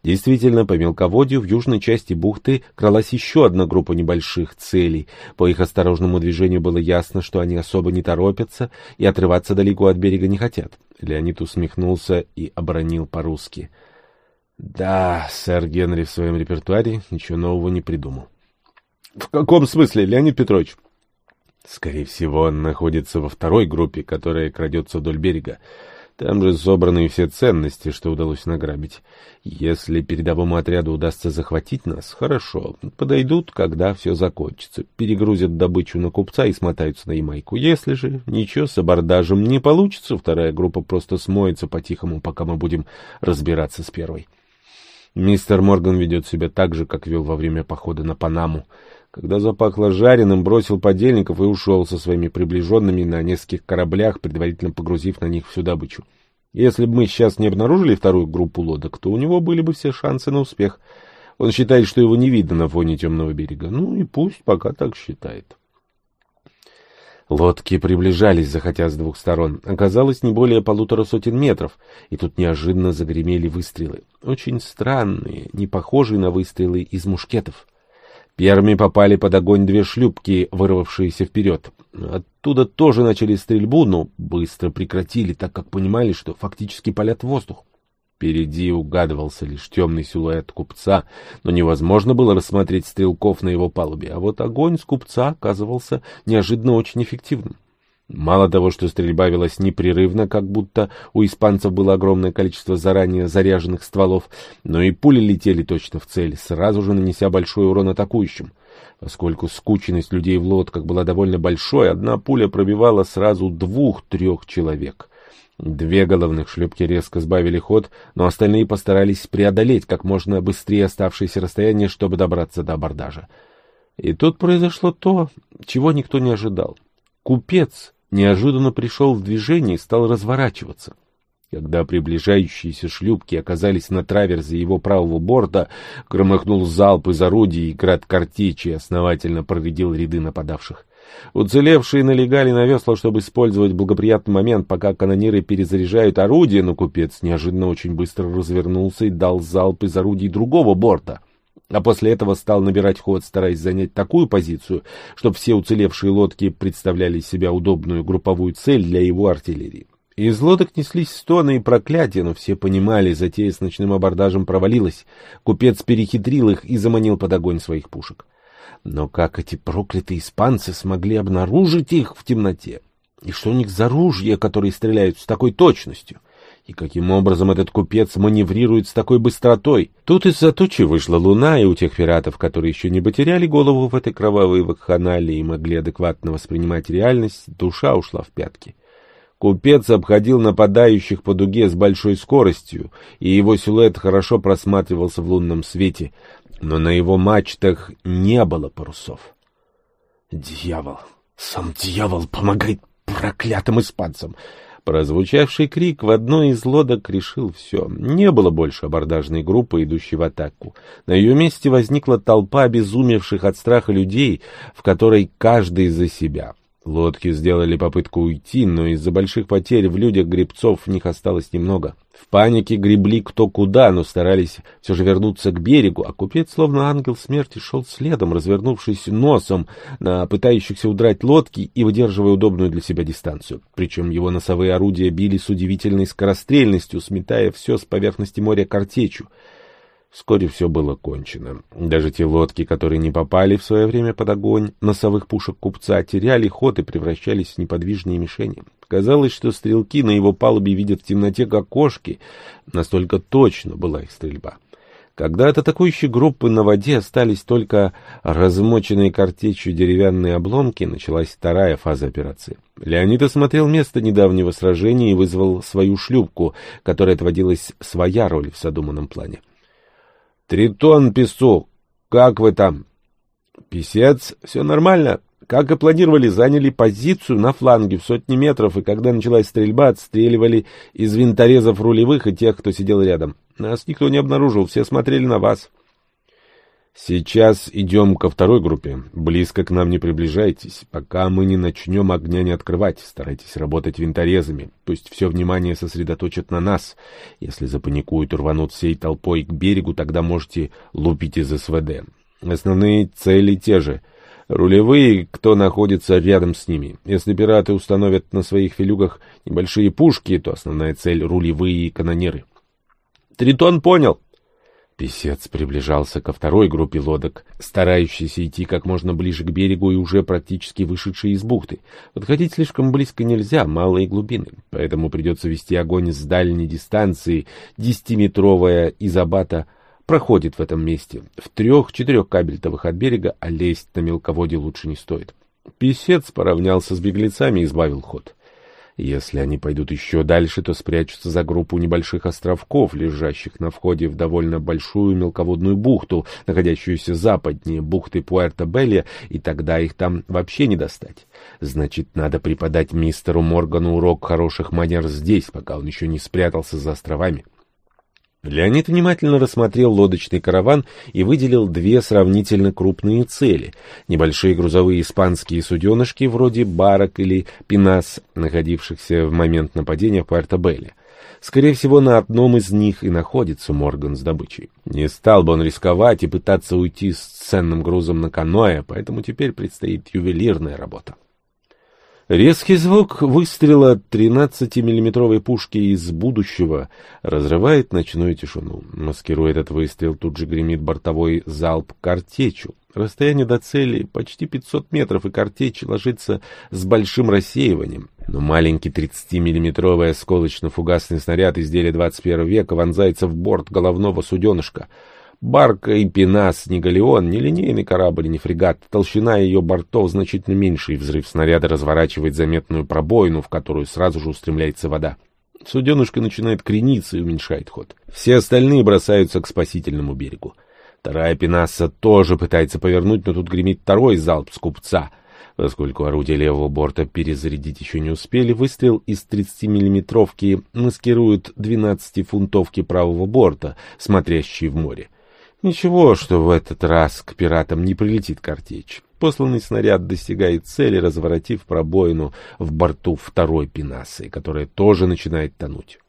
Действительно, по мелководью в южной части бухты кралась еще одна группа небольших целей. По их осторожному движению было ясно, что они особо не торопятся и отрываться далеко от берега не хотят. Леонид усмехнулся и обронил по-русски. Да, сэр Генри в своем репертуаре ничего нового не придумал. — В каком смысле, Леонид Петрович? — Скорее всего, он находится во второй группе, которая крадется вдоль берега. Там же собраны все ценности, что удалось награбить. Если передовому отряду удастся захватить нас, хорошо. Подойдут, когда все закончится. Перегрузят добычу на купца и смотаются на Ямайку. Если же ничего с абордажем не получится, вторая группа просто смоется по-тихому, пока мы будем разбираться с первой. Мистер Морган ведет себя так же, как вел во время похода на Панаму. Когда запахло жареным, бросил подельников и ушел со своими приближенными на нескольких кораблях, предварительно погрузив на них всю добычу. Если бы мы сейчас не обнаружили вторую группу лодок, то у него были бы все шансы на успех. Он считает, что его не видно на фоне темного берега. Ну и пусть пока так считает. Лодки приближались, захотя с двух сторон. Оказалось не более полутора сотен метров, и тут неожиданно загремели выстрелы. Очень странные, не похожие на выстрелы из мушкетов. Первыми попали под огонь две шлюпки, вырвавшиеся вперед. Оттуда тоже начали стрельбу, но быстро прекратили, так как понимали, что фактически палят в воздух. Впереди угадывался лишь темный силуэт купца, но невозможно было рассмотреть стрелков на его палубе, а вот огонь с купца оказывался неожиданно очень эффективным. Мало того, что стрельба велась непрерывно, как будто у испанцев было огромное количество заранее заряженных стволов, но и пули летели точно в цель, сразу же нанеся большой урон атакующим. Поскольку скученность людей в лодках была довольно большой, одна пуля пробивала сразу двух-трех человек. Две головных шлюпки резко сбавили ход, но остальные постарались преодолеть как можно быстрее оставшееся расстояние, чтобы добраться до абордажа. И тут произошло то, чего никто не ожидал. Купец неожиданно пришел в движение и стал разворачиваться. Когда приближающиеся шлюпки оказались на траверзе его правого борта, громыхнул залп из орудий, и град картечи основательно проредил ряды нападавших. Уцелевшие налегали на весла, чтобы использовать благоприятный момент, пока канониры перезаряжают орудие, но купец неожиданно очень быстро развернулся и дал залп из орудий другого борта — а после этого стал набирать ход, стараясь занять такую позицию, чтобы все уцелевшие лодки представляли себя удобную групповую цель для его артиллерии. Из лодок неслись стоны и проклятия, но все понимали, затея с ночным абордажем провалилась. Купец перехитрил их и заманил под огонь своих пушек. Но как эти проклятые испанцы смогли обнаружить их в темноте? И что у них за ружья, которые стреляют с такой точностью? — и каким образом этот купец маневрирует с такой быстротой? Тут из-за тучи вышла луна, и у тех пиратов, которые еще не потеряли голову в этой кровавой вакханалии и могли адекватно воспринимать реальность, душа ушла в пятки. Купец обходил нападающих по дуге с большой скоростью, и его силуэт хорошо просматривался в лунном свете, но на его мачтах не было парусов. «Дьявол! Сам дьявол помогает проклятым испанцам!» Прозвучавший крик в одной из лодок решил все. Не было больше абордажной группы, идущей в атаку. На ее месте возникла толпа обезумевших от страха людей, в которой каждый за себя. Лодки сделали попытку уйти, но из-за больших потерь в людях гребцов в них осталось немного. В панике гребли кто куда, но старались все же вернуться к берегу, а купец, словно ангел смерти, шел следом, развернувшись носом на пытающихся удрать лодки и выдерживая удобную для себя дистанцию. Причем его носовые орудия били с удивительной скорострельностью, сметая все с поверхности моря картечью. Вскоре все было кончено. Даже те лодки, которые не попали в свое время под огонь носовых пушек купца, теряли ход и превращались в неподвижные мишени. Казалось, что стрелки на его палубе видят в темноте как кошки. Настолько точно была их стрельба. Когда от атакующей группы на воде остались только размоченные картечью деревянные обломки, началась вторая фаза операции. Леонид осмотрел место недавнего сражения и вызвал свою шлюпку, которой отводилась своя роль в задуманном плане. «Тритон, песок, как вы там?» «Песец, все нормально. Как и планировали, заняли позицию на фланге в сотни метров, и когда началась стрельба, отстреливали из винторезов рулевых и тех, кто сидел рядом. Нас никто не обнаружил, все смотрели на вас». Сейчас идем ко второй группе. Близко к нам не приближайтесь. Пока мы не начнем огня не открывать. Старайтесь работать винторезами. Пусть все внимание сосредоточат на нас. Если запаникуют и рванут всей толпой к берегу, тогда можете лупить из СВД. Основные цели те же. Рулевые, кто находится рядом с ними. Если пираты установят на своих филюгах небольшие пушки, то основная цель — рулевые и канонеры. Тритон понял. Песец приближался ко второй группе лодок, старающейся идти как можно ближе к берегу и уже практически вышедшей из бухты. Подходить слишком близко нельзя, малые глубины, поэтому придется вести огонь с дальней дистанции. Десятиметровая изобата проходит в этом месте. В трех-четырех кабельтовых от берега, а лезть на мелководье лучше не стоит. Песец поравнялся с беглецами и избавил ход. Если они пойдут еще дальше, то спрячутся за группу небольших островков, лежащих на входе в довольно большую мелководную бухту, находящуюся западнее бухты Пуэрто-Белли, и тогда их там вообще не достать. Значит, надо преподать мистеру Моргану урок хороших манер здесь, пока он еще не спрятался за островами. Леонид внимательно рассмотрел лодочный караван и выделил две сравнительно крупные цели. Небольшие грузовые испанские суденышки, вроде барок или пинас, находившихся в момент нападения в Пуэрто-Белле. Скорее всего, на одном из них и находится Морган с добычей. Не стал бы он рисковать и пытаться уйти с ценным грузом на каноэ, поэтому теперь предстоит ювелирная работа. Резкий звук выстрела 13-миллиметровой пушки из будущего разрывает ночную тишину. Маскируя этот выстрел, тут же гремит бортовой залп картечью. Расстояние до цели почти 500 метров, и картечь ложится с большим рассеиванием. Но маленький 30-миллиметровый осколочно-фугасный снаряд изделия 21 века вонзается в борт головного суденышка — Барка и Пенас не галеон, не линейный корабль, не фрегат. Толщина ее бортов значительно меньше, и взрыв снаряда разворачивает заметную пробоину, в которую сразу же устремляется вода. Суденышко начинает крениться и уменьшает ход. Все остальные бросаются к спасительному берегу. Вторая Пенаса тоже пытается повернуть, но тут гремит второй залп с купца. Поскольку орудия левого борта перезарядить еще не успели, выстрел из 30-миллиметровки маскирует 12-фунтовки правого борта, смотрящие в море. Ничего, что в этот раз к пиратам не прилетит картечь. Посланный снаряд достигает цели, разворотив пробоину в борту второй пенасы, которая тоже начинает тонуть.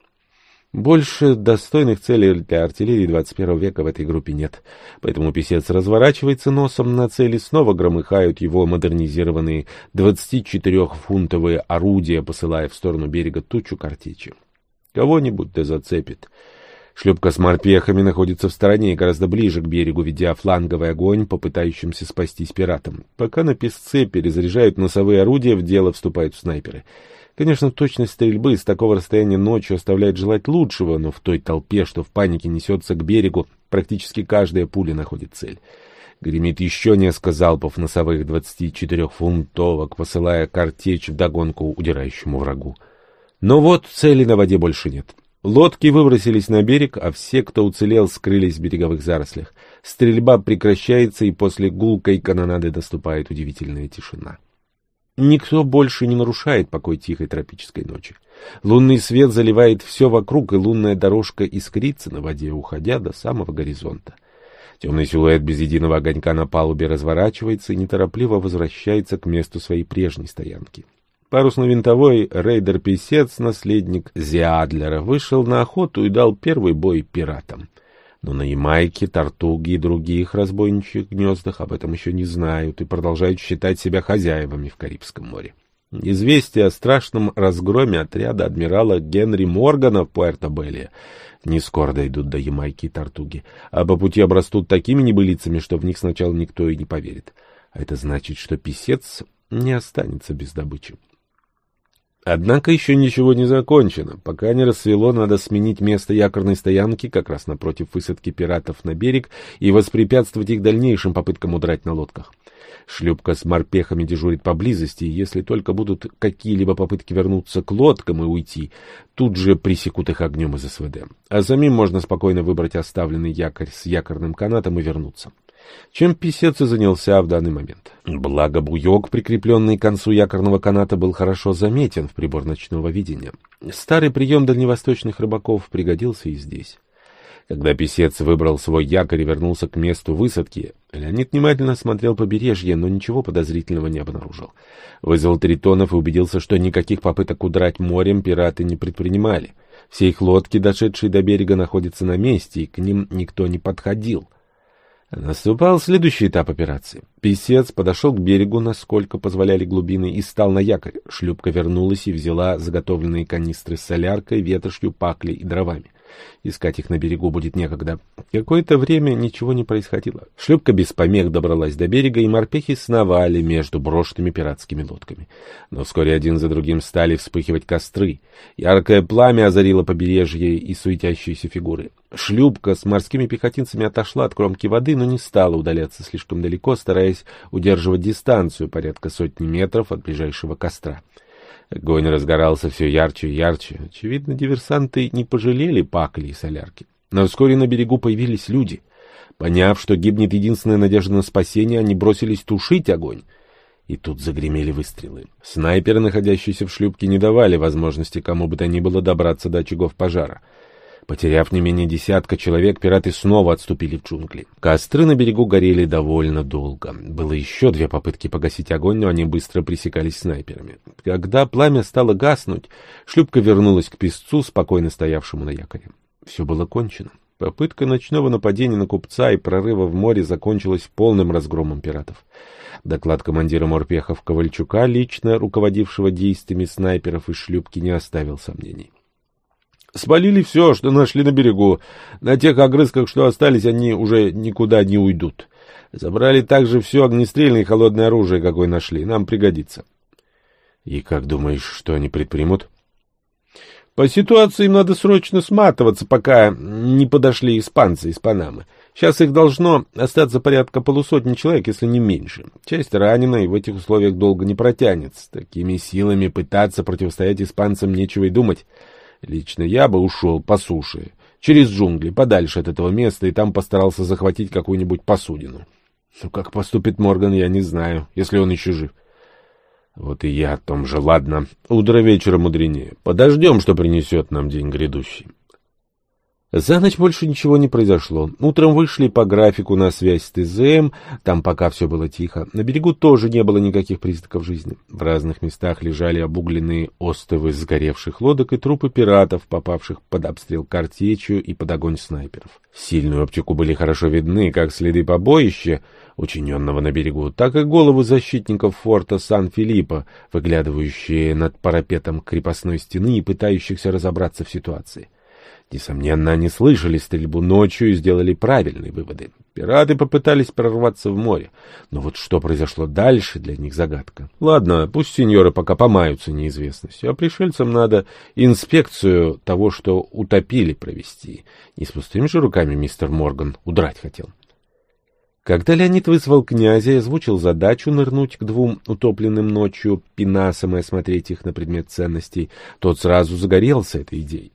Больше достойных целей для артиллерии 21 века в этой группе нет, поэтому писец разворачивается носом на цели, снова громыхают его модернизированные 24-фунтовые орудия, посылая в сторону берега тучу картечи. Кого-нибудь да зацепит. Шлюпка с морпехами находится в стороне и гораздо ближе к берегу, ведя фланговый огонь по пытающимся спастись пиратам. Пока на песце перезаряжают носовые орудия, в дело вступают снайперы. Конечно, точность стрельбы с такого расстояния ночью оставляет желать лучшего, но в той толпе, что в панике несется к берегу, практически каждая пуля находит цель. Гремит еще несколько залпов носовых 24-фунтовок, посылая картечь вдогонку удирающему врагу. Но вот цели на воде больше нет. Лодки выбросились на берег, а все, кто уцелел, скрылись в береговых зарослях. Стрельба прекращается, и после гулкой канонады наступает удивительная тишина. Никто больше не нарушает покой тихой тропической ночи. Лунный свет заливает все вокруг, и лунная дорожка искрится на воде, уходя до самого горизонта. Темный силуэт без единого огонька на палубе разворачивается и неторопливо возвращается к месту своей прежней стоянки. Парусно-винтовой рейдер-писец, наследник Зиадлера, вышел на охоту и дал первый бой пиратам. Но на Ямайке, Тартуге и других разбойничьих гнездах об этом еще не знают и продолжают считать себя хозяевами в Карибском море. Известие о страшном разгроме отряда адмирала Генри Моргана в Пуэрто-Белле не скоро дойдут до Ямайки и Тартуги, а по пути обрастут такими небылицами, что в них сначала никто и не поверит. А это значит, что писец не останется без добычи. Однако еще ничего не закончено. Пока не рассвело, надо сменить место якорной стоянки как раз напротив высадки пиратов на берег и воспрепятствовать их дальнейшим попыткам удрать на лодках. Шлюпка с морпехами дежурит поблизости, и если только будут какие-либо попытки вернуться к лодкам и уйти, тут же пресекут их огнем из СВД. А самим можно спокойно выбрать оставленный якорь с якорным канатом и вернуться чем писец и занялся в данный момент. Благо буйок, прикрепленный к концу якорного каната, был хорошо заметен в прибор ночного видения. Старый прием дальневосточных рыбаков пригодился и здесь. Когда писец выбрал свой якорь и вернулся к месту высадки, Леонид внимательно смотрел побережье, но ничего подозрительного не обнаружил. Вызвал тритонов и убедился, что никаких попыток удрать морем пираты не предпринимали. Все их лодки, дошедшие до берега, находятся на месте, и к ним никто не подходил. Наступал следующий этап операции. Песец подошел к берегу, насколько позволяли глубины, и стал на якорь. Шлюпка вернулась и взяла заготовленные канистры с соляркой, ветошью, паклей и дровами. Искать их на берегу будет некогда. Какое-то время ничего не происходило. Шлюпка без помех добралась до берега, и морпехи сновали между брошенными пиратскими лодками. Но вскоре один за другим стали вспыхивать костры. Яркое пламя озарило побережье и суетящиеся фигуры. Шлюпка с морскими пехотинцами отошла от кромки воды, но не стала удаляться слишком далеко, стараясь удерживать дистанцию порядка сотни метров от ближайшего костра. Огонь разгорался все ярче и ярче. Очевидно, диверсанты не пожалели пакли и солярки. Но вскоре на берегу появились люди. Поняв, что гибнет единственная надежда на спасение, они бросились тушить огонь. И тут загремели выстрелы. Снайперы, находящиеся в шлюпке, не давали возможности кому бы то ни было добраться до очагов пожара. Потеряв не менее десятка человек, пираты снова отступили в джунгли. Костры на берегу горели довольно долго. Было еще две попытки погасить огонь, но они быстро пресекались снайперами. Когда пламя стало гаснуть, шлюпка вернулась к песцу, спокойно стоявшему на якоре. Все было кончено. Попытка ночного нападения на купца и прорыва в море закончилась полным разгромом пиратов. Доклад командира морпехов Ковальчука, лично руководившего действиями снайперов из шлюпки, не оставил сомнений. Спалили все, что нашли на берегу. На тех огрызках, что остались, они уже никуда не уйдут. Забрали также все огнестрельное и холодное оружие, какое нашли. Нам пригодится. И как думаешь, что они предпримут? По ситуации им надо срочно сматываться, пока не подошли испанцы из Панамы. Сейчас их должно остаться порядка полусотни человек, если не меньше. Часть ранена и в этих условиях долго не протянет. С такими силами пытаться противостоять испанцам нечего и думать. Лично я бы ушел по суше, через джунгли, подальше от этого места, и там постарался захватить какую-нибудь посудину. Ну, как поступит Морган, я не знаю, если он еще жив. Вот и я о том же. Ладно, утро вечера мудренее. Подождем, что принесет нам день грядущий. За ночь больше ничего не произошло. Утром вышли по графику на связь с ТЗМ, там пока все было тихо. На берегу тоже не было никаких признаков жизни. В разных местах лежали обугленные остовы сгоревших лодок и трупы пиратов, попавших под обстрел картечью и под огонь снайперов. Сильную оптику были хорошо видны как следы побоища, учиненного на берегу, так и головы защитников форта Сан-Филиппо, выглядывающие над парапетом крепостной стены и пытающихся разобраться в ситуации. Несомненно, они слышали стрельбу ночью и сделали правильные выводы. Пираты попытались прорваться в море. Но вот что произошло дальше, для них загадка. Ладно, пусть сеньоры пока помаются неизвестностью, а пришельцам надо инспекцию того, что утопили, провести. Не с пустыми же руками мистер Морган удрать хотел. Когда Леонид вызвал князя и озвучил задачу нырнуть к двум утопленным ночью пенасам и осмотреть их на предмет ценностей, тот сразу загорелся этой идеей.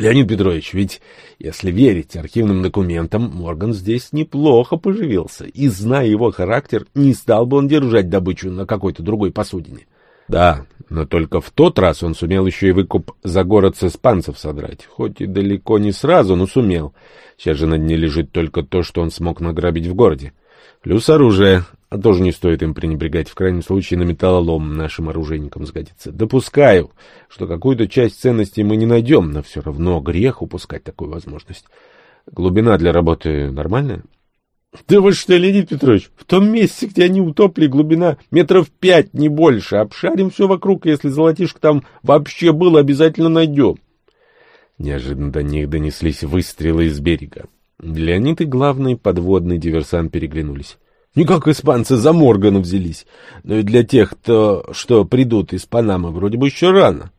Леонид Петрович, ведь, если верить архивным документам, Морган здесь неплохо поживился, и, зная его характер, не стал бы он держать добычу на какой-то другой посудине. Да, но только в тот раз он сумел еще и выкуп за город с испанцев содрать. Хоть и далеко не сразу, но сумел. Сейчас же на дне лежит только то, что он смог награбить в городе. Плюс оружие. А тоже не стоит им пренебрегать. В крайнем случае на металлолом нашим оружейникам сгодится. Допускаю, что какую-то часть ценностей мы не найдем, но все равно грех упускать такую возможность. Глубина для работы нормальная? Да вы что, Леонид Петрович, в том месте, где они утопли, глубина метров пять, не больше. Обшарим все вокруг, если золотишко там вообще было, обязательно найдем. Неожиданно до них донеслись выстрелы из берега. Леонид и главный подводный диверсант переглянулись. Не как испанцы за Моргана взялись, но и для тех, кто, что придут из Панамы, вроде бы еще рано.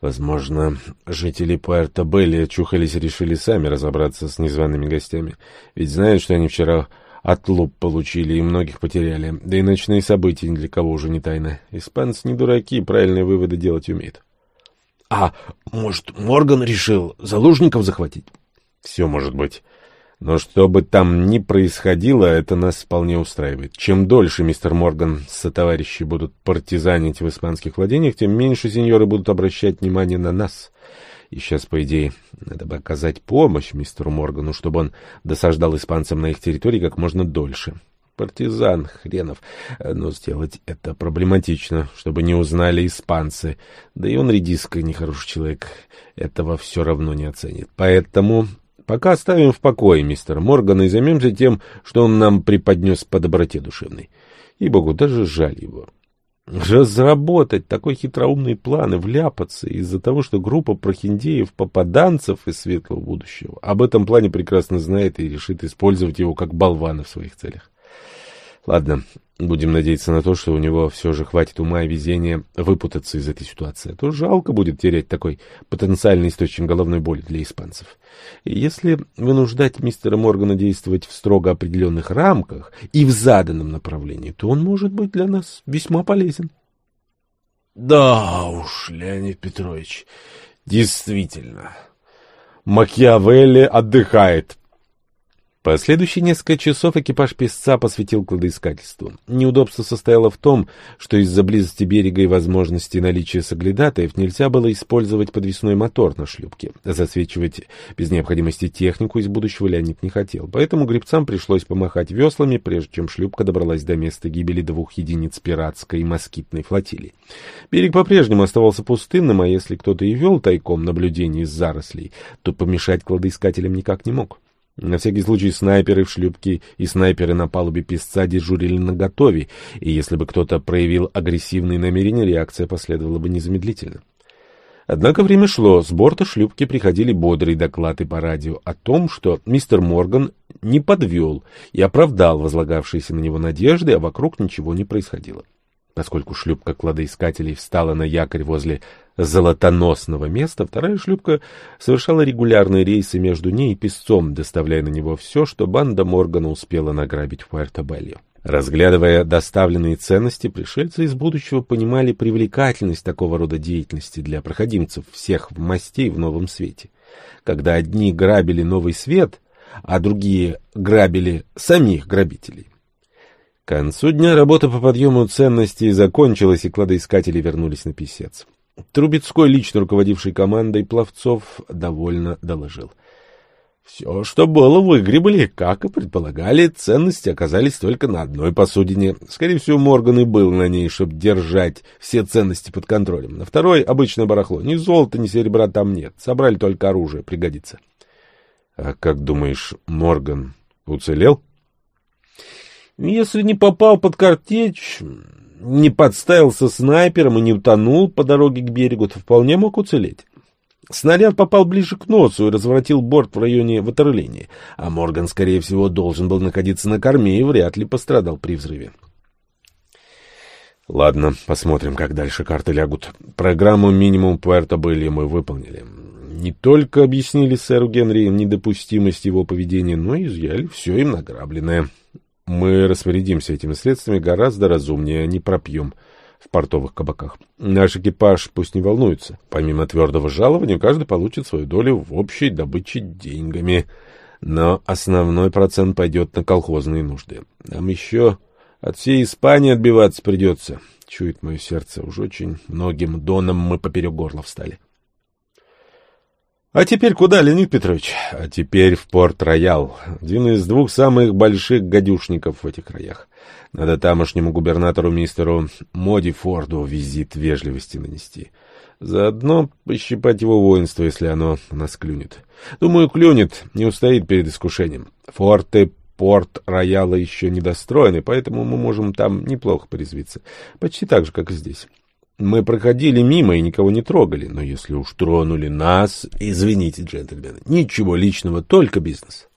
Возможно, жители Пуэрто-Белли чухались и решили сами разобраться с незваными гостями. Ведь знают, что они вчера отлуп получили и многих потеряли. Да и ночные события ни для кого уже не тайна. Испанцы не дураки, правильные выводы делать умеют. — А может, Морган решил заложников захватить? — Все может быть. Но что бы там ни происходило, это нас вполне устраивает. Чем дольше мистер Морган со товарищи будут партизанить в испанских владениях, тем меньше сеньоры будут обращать внимание на нас. И сейчас, по идее, надо бы оказать помощь мистеру Моргану, чтобы он досаждал испанцам на их территории как можно дольше. Партизан, хренов. Но сделать это проблематично, чтобы не узнали испанцы. Да и он редиска, нехороший человек, этого все равно не оценит. Поэтому Пока оставим в покое мистера Моргана и займемся тем, что он нам преподнес по доброте душевной. И богу, даже жаль его. Разработать такой хитроумный план и вляпаться из-за того, что группа прохиндеев-попаданцев из светлого будущего об этом плане прекрасно знает и решит использовать его как болвана в своих целях. Ладно, будем надеяться на то, что у него все же хватит ума и везения выпутаться из этой ситуации. А то жалко будет терять такой потенциальный источник головной боли для испанцев. И если вынуждать мистера Моргана действовать в строго определенных рамках и в заданном направлении, то он может быть для нас весьма полезен. Да уж, Леонид Петрович, действительно. Макиавелли отдыхает, Последующие несколько часов экипаж песца посвятил кладоискательству. Неудобство состояло в том, что из-за близости берега и возможности наличия соглядатаев нельзя было использовать подвесной мотор на шлюпке. Засвечивать без необходимости технику из будущего Леонид не хотел, поэтому гребцам пришлось помахать веслами, прежде чем шлюпка добралась до места гибели двух единиц пиратской и москитной флотилии. Берег по-прежнему оставался пустынным, а если кто-то и вел тайком наблюдение из зарослей, то помешать кладоискателям никак не мог. На всякий случай снайперы в шлюпке и снайперы на палубе песца дежурили наготове, и если бы кто-то проявил агрессивные намерения, реакция последовала бы незамедлительно. Однако время шло, с борта шлюпки приходили бодрые доклады по радио о том, что мистер Морган не подвел и оправдал возлагавшиеся на него надежды, а вокруг ничего не происходило. Поскольку шлюпка кладоискателей встала на якорь возле золотоносного места, вторая шлюпка совершала регулярные рейсы между ней и песцом, доставляя на него все, что банда Моргана успела награбить в Пуэрто-Беллио. Разглядывая доставленные ценности, пришельцы из будущего понимали привлекательность такого рода деятельности для проходимцев всех мастей в новом свете. Когда одни грабили новый свет, а другие грабили самих грабителей. К концу дня работа по подъему ценностей закончилась, и кладоискатели вернулись на писец. Трубецкой, лично руководивший командой пловцов, довольно доложил. Все, что было, выгребли, как и предполагали, ценности оказались только на одной посудине. Скорее всего, Морган и был на ней, чтобы держать все ценности под контролем. На второй — обычное барахло. Ни золота, ни серебра там нет. Собрали только оружие, пригодится. — А как думаешь, Морган уцелел? Если не попал под картечь, не подставился снайпером и не утонул по дороге к берегу, то вполне мог уцелеть. Снаряд попал ближе к носу и разворотил борт в районе ватерлинии, а Морган, скорее всего, должен был находиться на корме и вряд ли пострадал при взрыве. Ладно, посмотрим, как дальше карты лягут. Программу минимум Пуэрто-Белли мы выполнили. Не только объяснили сэру Генри недопустимость его поведения, но и изъяли все им награбленное. Мы распорядимся этими средствами гораздо разумнее, не пропьем в портовых кабаках. Наш экипаж пусть не волнуется. Помимо твердого жалования, каждый получит свою долю в общей добыче деньгами. Но основной процент пойдет на колхозные нужды. Нам еще от всей Испании отбиваться придется. Чует мое сердце, уж очень многим доном мы поперек горла встали. А теперь куда, Леонид Петрович? А теперь в Порт-Роял, один из двух самых больших гадюшников в этих краях. Надо тамошнему губернатору мистеру Моди Форду визит вежливости нанести. Заодно пощипать его воинство, если оно нас клюнет. Думаю, клюнет, не устоит перед искушением. Форты порт Рояла еще не достроены, поэтому мы можем там неплохо порезвиться. Почти так же, как и здесь. Мы проходили мимо и никого не трогали, но если уж тронули нас, извините, джентльмены, ничего личного, только бизнес.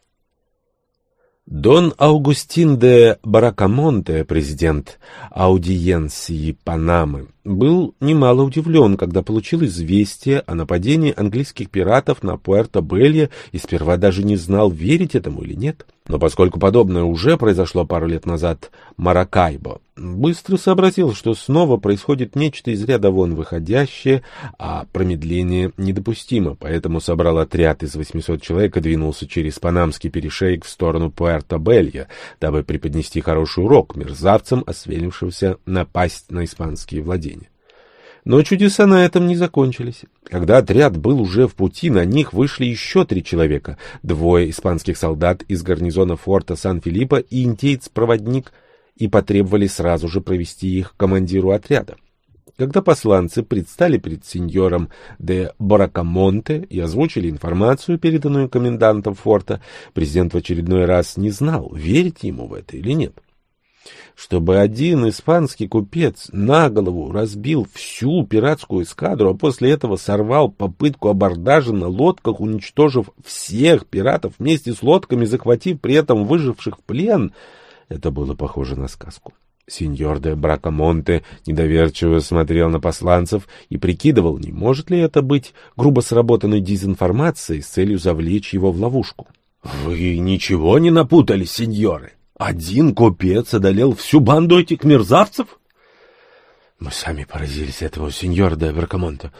Дон Аугустин де Баракамонте, президент аудиенции Панамы, был немало удивлен, когда получил известие о нападении английских пиратов на Пуэрто-Белье и сперва даже не знал, верить этому или нет. Но поскольку подобное уже произошло пару лет назад Маракайбо, быстро сообразил, что снова происходит нечто из ряда вон выходящее, а промедление недопустимо, поэтому собрал отряд из 800 человек и двинулся через Панамский перешейк в сторону Пуэрто-Белья, дабы преподнести хороший урок мерзавцам, освелившимся напасть на испанские владения. Но чудеса на этом не закончились. Когда отряд был уже в пути, на них вышли еще три человека. Двое испанских солдат из гарнизона форта Сан-Филиппо и индейец-проводник, и потребовали сразу же провести их к командиру отряда. Когда посланцы предстали перед сеньором де Баракамонте и озвучили информацию, переданную комендантом форта, президент в очередной раз не знал, верить ему в это или нет чтобы один испанский купец на голову разбил всю пиратскую эскадру, а после этого сорвал попытку абордажа на лодках, уничтожив всех пиратов вместе с лодками, захватив при этом выживших в плен, это было похоже на сказку. Сеньор де Бракамонте недоверчиво смотрел на посланцев и прикидывал, не может ли это быть грубо сработанной дезинформацией с целью завлечь его в ловушку. — Вы ничего не напутали, сеньоры? Один купец одолел всю банду этих мерзавцев? Мы сами поразились этому, сеньор де Бракамонто,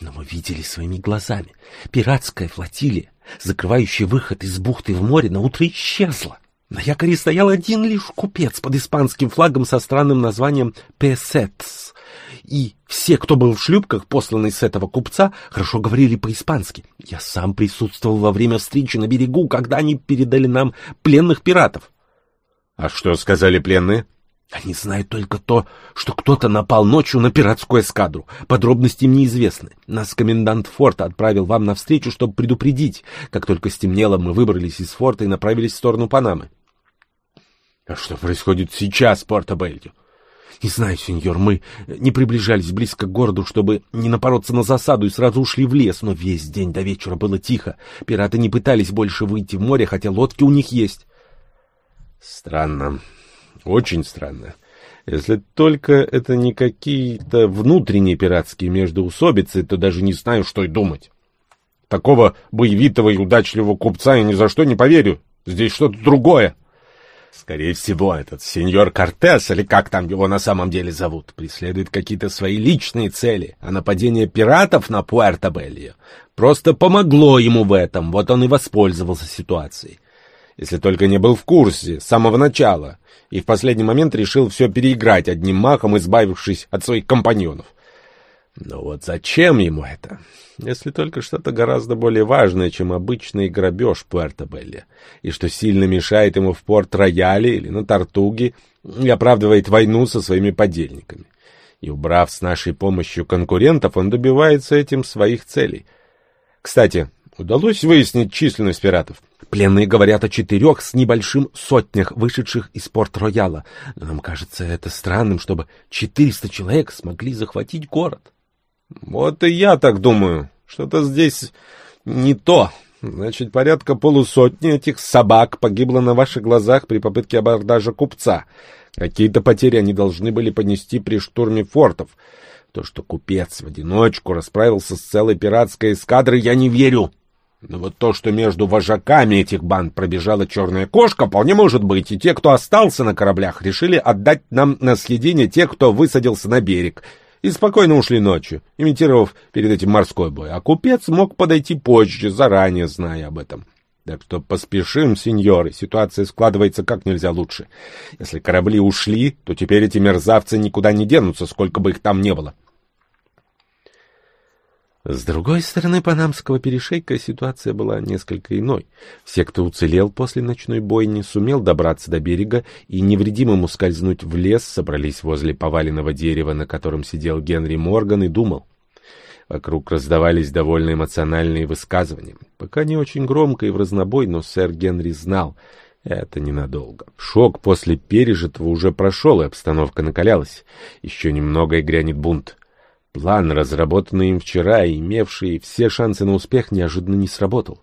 но мы видели своими глазами. Пиратская флотилия, закрывающая выход из бухты в море, на утро исчезла. На якоре стоял один лишь купец под испанским флагом со странным названием «Песетс». И все, кто был в шлюпках, посланный с этого купца, хорошо говорили по-испански. Я сам присутствовал во время встречи на берегу, когда они передали нам пленных пиратов. А что сказали пленные? Они знают только то, что кто-то напал ночью на пиратскую эскадру. Подробности им неизвестны. Нас комендант форта отправил вам навстречу, чтобы предупредить. Как только стемнело, мы выбрались из форта и направились в сторону Панамы. А что происходит сейчас в Порто-Бельо? Не знаю, сеньор, мы не приближались близко к городу, чтобы не напороться на засаду и сразу ушли в лес, но весь день до вечера было тихо. Пираты не пытались больше выйти в море, хотя лодки у них есть. Странно. Очень странно. Если только это не какие-то внутренние пиратские междоусобицы, то даже не знаю, что и думать. Такого боевитого и удачливого купца я ни за что не поверю. Здесь что-то другое. Скорее всего, этот сеньор Кортес, или как там его на самом деле зовут, преследует какие-то свои личные цели, а нападение пиратов на Пуэрто-Бельо просто помогло ему в этом, вот он и воспользовался ситуацией если только не был в курсе с самого начала, и в последний момент решил все переиграть одним махом, избавившись от своих компаньонов. Но вот зачем ему это? Если только что-то гораздо более важное, чем обычный грабеж Пуэрто-Белли, и что сильно мешает ему в Порт-Рояле или на Тартуге и оправдывает войну со своими подельниками. И убрав с нашей помощью конкурентов, он добивается этим своих целей. Кстати, удалось выяснить численность пиратов? Пленные говорят о четырех с небольшим сотнях, вышедших из Порт-Рояла. Нам кажется это странным, чтобы четыреста человек смогли захватить город. Вот и я так думаю. Что-то здесь не то. Значит, порядка полусотни этих собак погибло на ваших глазах при попытке абордажа купца. Какие-то потери они должны были понести при штурме фортов. То, что купец в одиночку расправился с целой пиратской эскадрой, я не верю. Но вот то, что между вожаками этих банд пробежала черная кошка, вполне может быть, и те, кто остался на кораблях, решили отдать нам на съедение тех, кто высадился на берег, и спокойно ушли ночью, имитировав перед этим морской бой. А купец мог подойти позже, заранее зная об этом. Так что поспешим, сеньоры, ситуация складывается как нельзя лучше. Если корабли ушли, то теперь эти мерзавцы никуда не денутся, сколько бы их там не было. С другой стороны Панамского перешейка ситуация была несколько иной. Все, кто уцелел после ночной бойни, сумел добраться до берега и невредимым ускользнуть в лес, собрались возле поваленного дерева, на котором сидел Генри Морган, и думал. Вокруг раздавались довольно эмоциональные высказывания. Пока не очень громко и в разнобой, но сэр Генри знал — это ненадолго. Шок после пережитого уже прошел, и обстановка накалялась. Еще немного и грянет бунт. План, разработанный им вчера и имевший все шансы на успех, неожиданно не сработал.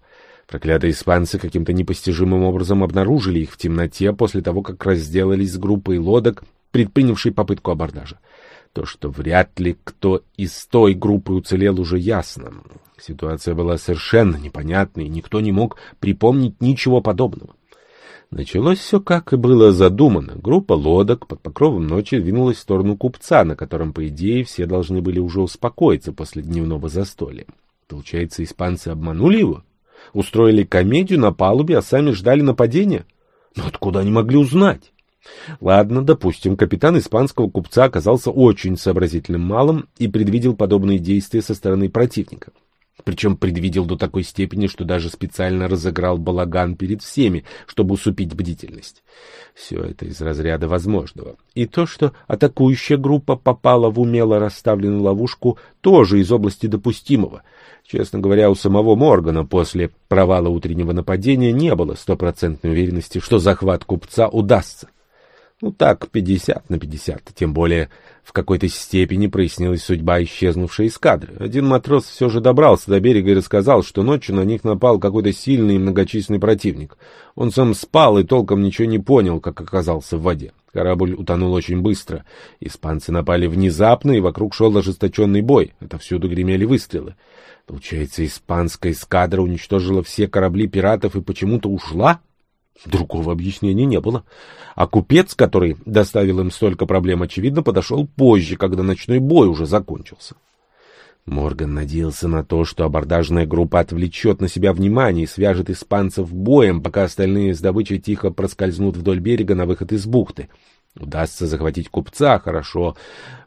Проклятые испанцы каким-то непостижимым образом обнаружили их в темноте после того, как разделались с группой лодок, предпринявшей попытку абордажа. То, что вряд ли кто из той группы уцелел, уже ясно. Ситуация была совершенно непонятной, и никто не мог припомнить ничего подобного. Началось все, как и было задумано. Группа лодок под покровом ночи двинулась в сторону купца, на котором, по идее, все должны были уже успокоиться после дневного застолья. Получается, испанцы обманули его? Устроили комедию на палубе, а сами ждали нападения? Но откуда они могли узнать? Ладно, допустим, капитан испанского купца оказался очень сообразительным малым и предвидел подобные действия со стороны противника. Причем предвидел до такой степени, что даже специально разыграл балаган перед всеми, чтобы усупить бдительность. Все это из разряда возможного. И то, что атакующая группа попала в умело расставленную ловушку, тоже из области допустимого. Честно говоря, у самого Моргана после провала утреннего нападения не было стопроцентной уверенности, что захват купца удастся. Ну так, пятьдесят на пятьдесят, тем более в какой-то степени прояснилась судьба исчезнувшей эскадры. Один матрос все же добрался до берега и рассказал, что ночью на них напал какой-то сильный и многочисленный противник. Он сам спал и толком ничего не понял, как оказался в воде. Корабль утонул очень быстро. Испанцы напали внезапно, и вокруг шел ожесточенный бой. Отовсюду гремели выстрелы. Получается, испанская эскадра уничтожила все корабли пиратов и почему-то ушла? Другого объяснения не было. А купец, который доставил им столько проблем, очевидно, подошел позже, когда ночной бой уже закончился. Морган надеялся на то, что абордажная группа отвлечет на себя внимание и свяжет испанцев боем, пока остальные с добычей тихо проскользнут вдоль берега на выход из бухты. Удастся захватить купца, хорошо.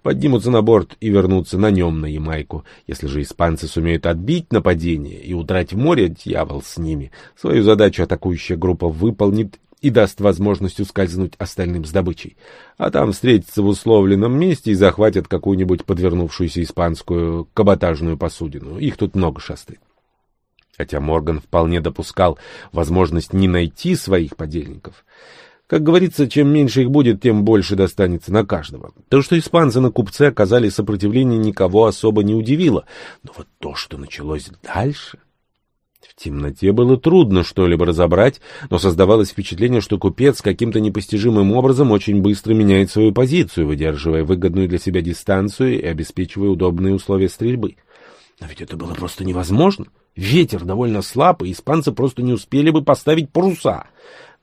Поднимутся на борт и вернутся на нем на Ямайку. Если же испанцы сумеют отбить нападение и удрать в море, дьявол с ними. Свою задачу атакующая группа выполнит и даст возможность ускользнуть остальным с добычей. А там встретятся в условленном месте и захватят какую-нибудь подвернувшуюся испанскую каботажную посудину. Их тут много шастает. Хотя Морган вполне допускал возможность не найти своих подельников. Как говорится, чем меньше их будет, тем больше достанется на каждого. То, что испанцы на купце оказали сопротивление, никого особо не удивило. Но вот то, что началось дальше... В темноте было трудно что-либо разобрать, но создавалось впечатление, что купец каким-то непостижимым образом очень быстро меняет свою позицию, выдерживая выгодную для себя дистанцию и обеспечивая удобные условия стрельбы. Но ведь это было просто невозможно. Ветер довольно слаб, и испанцы просто не успели бы поставить паруса.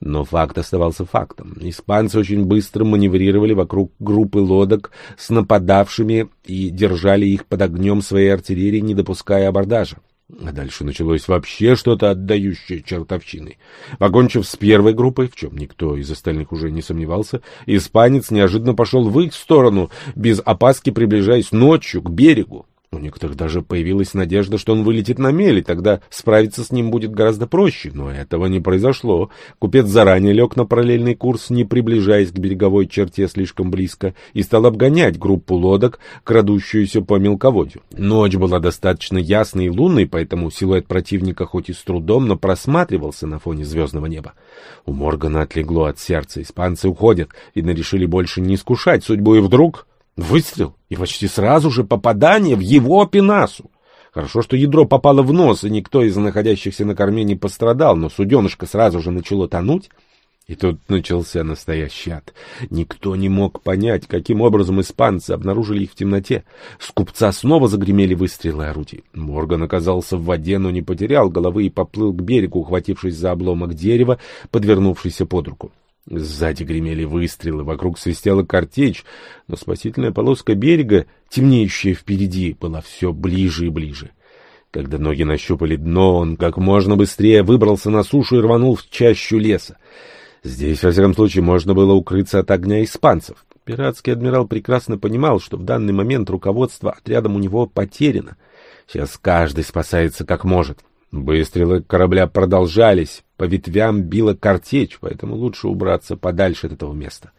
Но факт оставался фактом. Испанцы очень быстро маневрировали вокруг группы лодок с нападавшими и держали их под огнем своей артиллерии, не допуская абордажа. А дальше началось вообще что-то отдающее чертовщиной. Покончив с первой группой, в чем никто из остальных уже не сомневался, испанец неожиданно пошел в их сторону, без опаски приближаясь ночью к берегу. У некоторых даже появилась надежда, что он вылетит на мели, тогда справиться с ним будет гораздо проще, но этого не произошло. Купец заранее лег на параллельный курс, не приближаясь к береговой черте слишком близко, и стал обгонять группу лодок, крадущуюся по мелководью. Ночь была достаточно ясной и лунной, поэтому силуэт противника хоть и с трудом, но просматривался на фоне звездного неба. У Моргана отлегло от сердца, испанцы уходят, видно, решили больше не искушать судьбу, и вдруг... Выстрел, и почти сразу же попадание в его пенасу. Хорошо, что ядро попало в нос, и никто из находящихся на корме не пострадал, но суденышко сразу же начало тонуть. И тут начался настоящий ад. Никто не мог понять, каким образом испанцы обнаружили их в темноте. С купца снова загремели выстрелы орудий. Морган оказался в воде, но не потерял головы и поплыл к берегу, ухватившись за обломок дерева, подвернувшийся под руку. Сзади гремели выстрелы, вокруг свистела картечь, но спасительная полоска берега, темнеющая впереди, была все ближе и ближе. Когда ноги нащупали дно, он как можно быстрее выбрался на сушу и рванул в чащу леса. Здесь, во всяком случае, можно было укрыться от огня испанцев. Пиратский адмирал прекрасно понимал, что в данный момент руководство отрядом у него потеряно. Сейчас каждый спасается как может. Выстрелы корабля продолжались, по ветвям била картечь, поэтому лучше убраться подальше от этого места.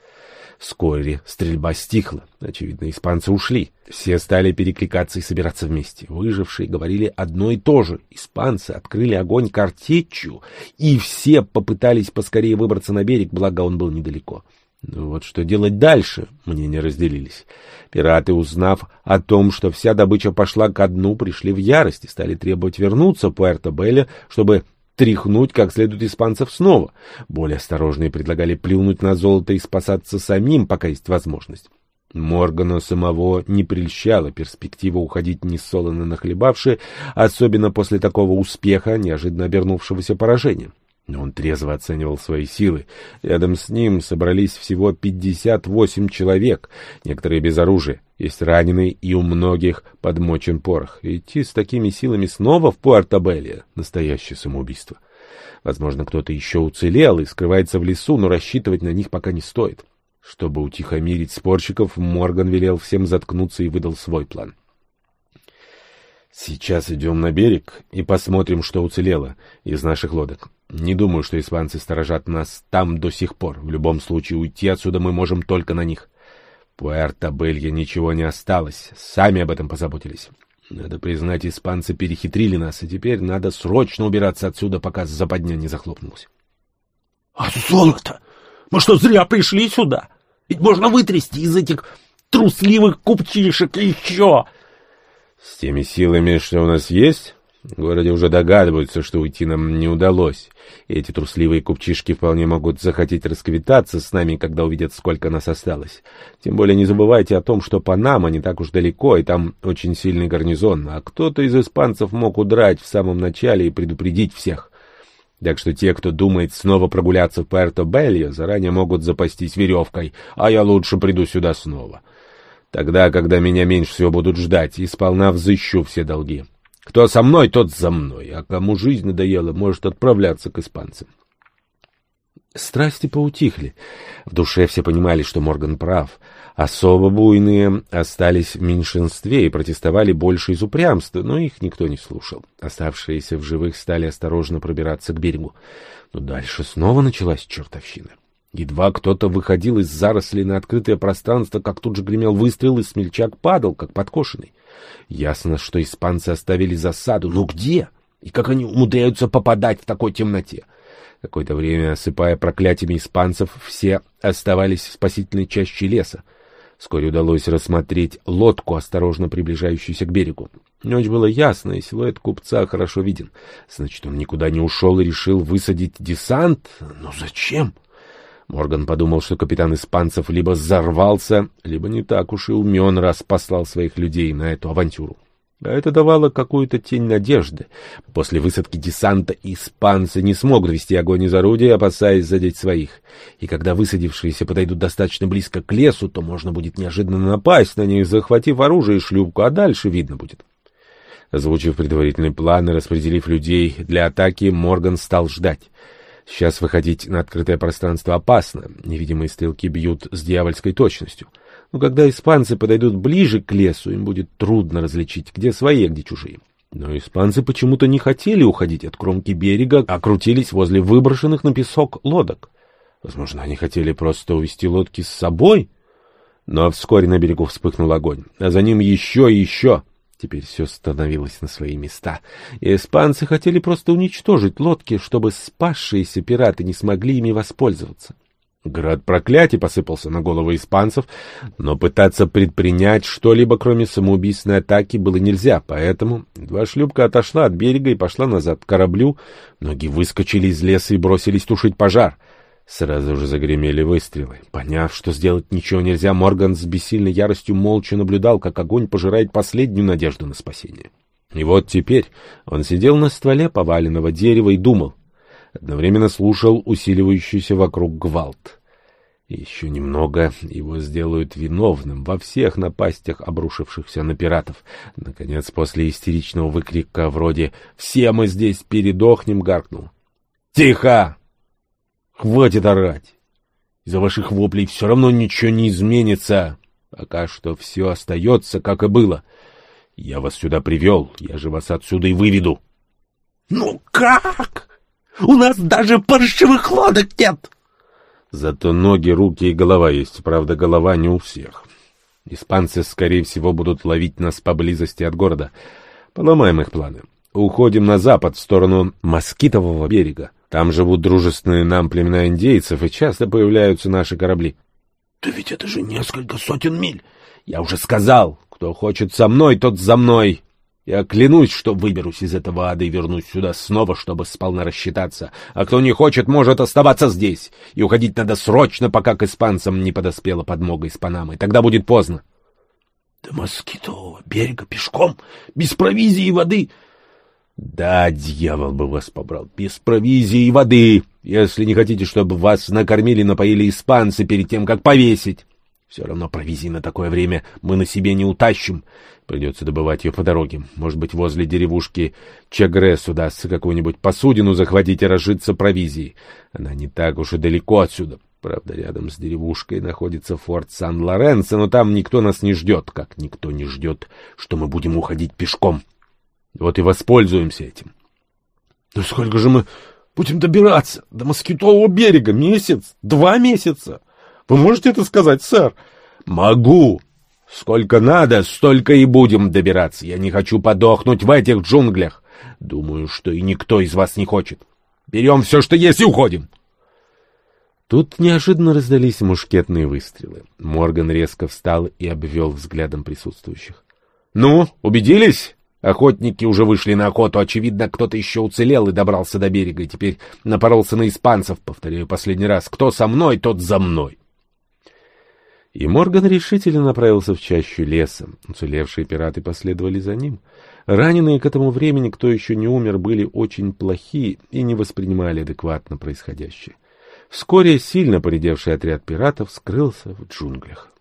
Вскоре стрельба стихла. Очевидно, испанцы ушли. Все стали перекликаться и собираться вместе. Выжившие говорили одно и то же. Испанцы открыли огонь картечью, и все попытались поскорее выбраться на берег, благо он был недалеко. Но вот что делать дальше, мнения разделились. Пираты, узнав о том, что вся добыча пошла ко дну, пришли в ярость и стали требовать вернуться в Пуэрто-Белле, чтобы тряхнуть как следует испанцев снова. Более осторожные предлагали плюнуть на золото и спасаться самим, пока есть возможность. Моргана самого не прельщала перспектива уходить несолоно нахлебавши, особенно после такого успеха, неожиданно обернувшегося поражением. Но он трезво оценивал свои силы. Рядом с ним собрались всего 58 человек, некоторые без оружия. Есть раненые, и у многих подмочен порох. Идти с такими силами снова в Пуэрто-Белле — настоящее самоубийство. Возможно, кто-то еще уцелел и скрывается в лесу, но рассчитывать на них пока не стоит. Чтобы утихомирить спорщиков, Морган велел всем заткнуться и выдал свой план. Сейчас идем на берег и посмотрим, что уцелело из наших лодок. Не думаю, что испанцы сторожат нас там до сих пор. В любом случае, уйти отсюда мы можем только на них. Пуэрто-Белье ничего не осталось. Сами об этом позаботились. Надо признать, испанцы перехитрили нас, и теперь надо срочно убираться отсюда, пока западня не захлопнулась. — А золото? Мы что, зря пришли сюда? Ведь можно вытрясти из этих трусливых купчишек еще... С теми силами, что у нас есть, в городе уже догадываются, что уйти нам не удалось. И эти трусливые купчишки вполне могут захотеть расквитаться с нами, когда увидят, сколько нас осталось. Тем более не забывайте о том, что Панама не так уж далеко, и там очень сильный гарнизон, а кто-то из испанцев мог удрать в самом начале и предупредить всех. Так что те, кто думает снова прогуляться в Пуэрто-Бельо, заранее могут запастись веревкой, а я лучше приду сюда снова. Тогда, когда меня меньше всего будут ждать, и сполна взыщу все долги. Кто со мной, тот за мной, а кому жизнь надоела, может отправляться к испанцам. Страсти поутихли. В душе все понимали, что Морган прав. Особо буйные остались в меньшинстве и протестовали больше из упрямства, но их никто не слушал. Оставшиеся в живых стали осторожно пробираться к берегу. Но дальше снова началась чертовщина. Едва кто-то выходил из зарослей на открытое пространство, как тут же гремел выстрел, и смельчак падал, как подкошенный. Ясно, что испанцы оставили засаду. Но где? И как они умудряются попадать в такой темноте? Какое-то время, осыпая проклятиями испанцев, все оставались в спасительной чаще леса. Вскоре удалось рассмотреть лодку, осторожно приближающуюся к берегу. Ночь была ясная, силуэт купца хорошо виден. Значит, он никуда не ушел и решил высадить десант? Но зачем? — Морган подумал, что капитан испанцев либо взорвался, либо не так уж и умен, раз послал своих людей на эту авантюру. А это давало какую-то тень надежды. После высадки десанта испанцы не смогут вести огонь из орудия, опасаясь задеть своих. И когда высадившиеся подойдут достаточно близко к лесу, то можно будет неожиданно напасть на них, захватив оружие и шлюпку, а дальше видно будет. Озвучив предварительный план и распределив людей для атаки, Морган стал ждать. Сейчас выходить на открытое пространство опасно. Невидимые стрелки бьют с дьявольской точностью. Но когда испанцы подойдут ближе к лесу, им будет трудно различить, где свои, а где чужие. Но испанцы почему-то не хотели уходить от кромки берега, а крутились возле выброшенных на песок лодок. Возможно, они хотели просто увести лодки с собой? Но вскоре на берегу вспыхнул огонь, а за ним еще и еще. Теперь все становилось на свои места, и испанцы хотели просто уничтожить лодки, чтобы спасшиеся пираты не смогли ими воспользоваться. Град проклятий посыпался на головы испанцев, но пытаться предпринять что-либо, кроме самоубийственной атаки, было нельзя, поэтому два шлюпка отошла от берега и пошла назад к кораблю, многие выскочили из леса и бросились тушить пожар — Сразу же загремели выстрелы. Поняв, что сделать ничего нельзя, Морган с бессильной яростью молча наблюдал, как огонь пожирает последнюю надежду на спасение. И вот теперь он сидел на стволе поваленного дерева и думал. Одновременно слушал усиливающийся вокруг гвалт. Еще немного его сделают виновным во всех напастях, обрушившихся на пиратов. Наконец, после истеричного выкрика вроде «Все мы здесь передохнем!» гаркнул. «Тихо! Хватит орать! Из-за ваших воплей все равно ничего не изменится. Пока что все остается, как и было. Я вас сюда привел, я же вас отсюда и выведу». «Ну как? У нас даже паршивых лодок нет!» Зато ноги, руки и голова есть, правда, голова не у всех. Испанцы, скорее всего, будут ловить нас поблизости от города. Поломаем их планы. Уходим на запад, в сторону Москитового берега. Там живут дружественные нам племена индейцев, и часто появляются наши корабли. — Да ведь это же несколько сотен миль. Я уже сказал, кто хочет со мной, тот за мной. Я клянусь, что выберусь из этого ада и вернусь сюда снова, чтобы сполна рассчитаться. А кто не хочет, может оставаться здесь. И уходить надо срочно, пока к испанцам не подоспела подмога из Панамы. Тогда будет поздно. До Москитового берега пешком, без провизии и воды. Да, дьявол бы вас побрал, без провизии и воды, если не хотите, чтобы вас накормили, напоили испанцы перед тем, как повесить. Все равно провизии на такое время мы на себе не утащим. Придется добывать ее по дороге. Может быть, возле деревушки Чагрес удастся какую-нибудь посудину захватить и разжиться провизией. Она не так уж и далеко отсюда. Правда, рядом с деревушкой находится форт Сан-Лоренцо, но там никто нас не ждет, как никто не ждет, что мы будем уходить пешком. Вот и воспользуемся этим. — Да сколько же мы будем добираться? До Москитового берега? Месяц? Два месяца? Вы можете это сказать, сэр? — Могу, Сколько надо, столько и будем добираться. Я не хочу подохнуть в этих джунглях. Думаю, что и никто из вас не хочет. Берем все, что есть, и уходим. Тут неожиданно раздались мушкетные выстрелы. Морган резко встал и обвел взглядом присутствующих. — Ну, убедились? Охотники уже вышли на охоту. Очевидно, кто-то еще уцелел и добрался до берега, и теперь напоролся на испанцев. Повторяю последний раз. Кто со мной, тот за мной. И Морган решительно направился в чащу леса. Уцелевшие пираты последовали за ним. Раненые к этому времени, кто еще не умер, были очень плохи и не воспринимали адекватно происходящее. Вскоре сильно поредевший отряд пиратов скрылся в джунглях.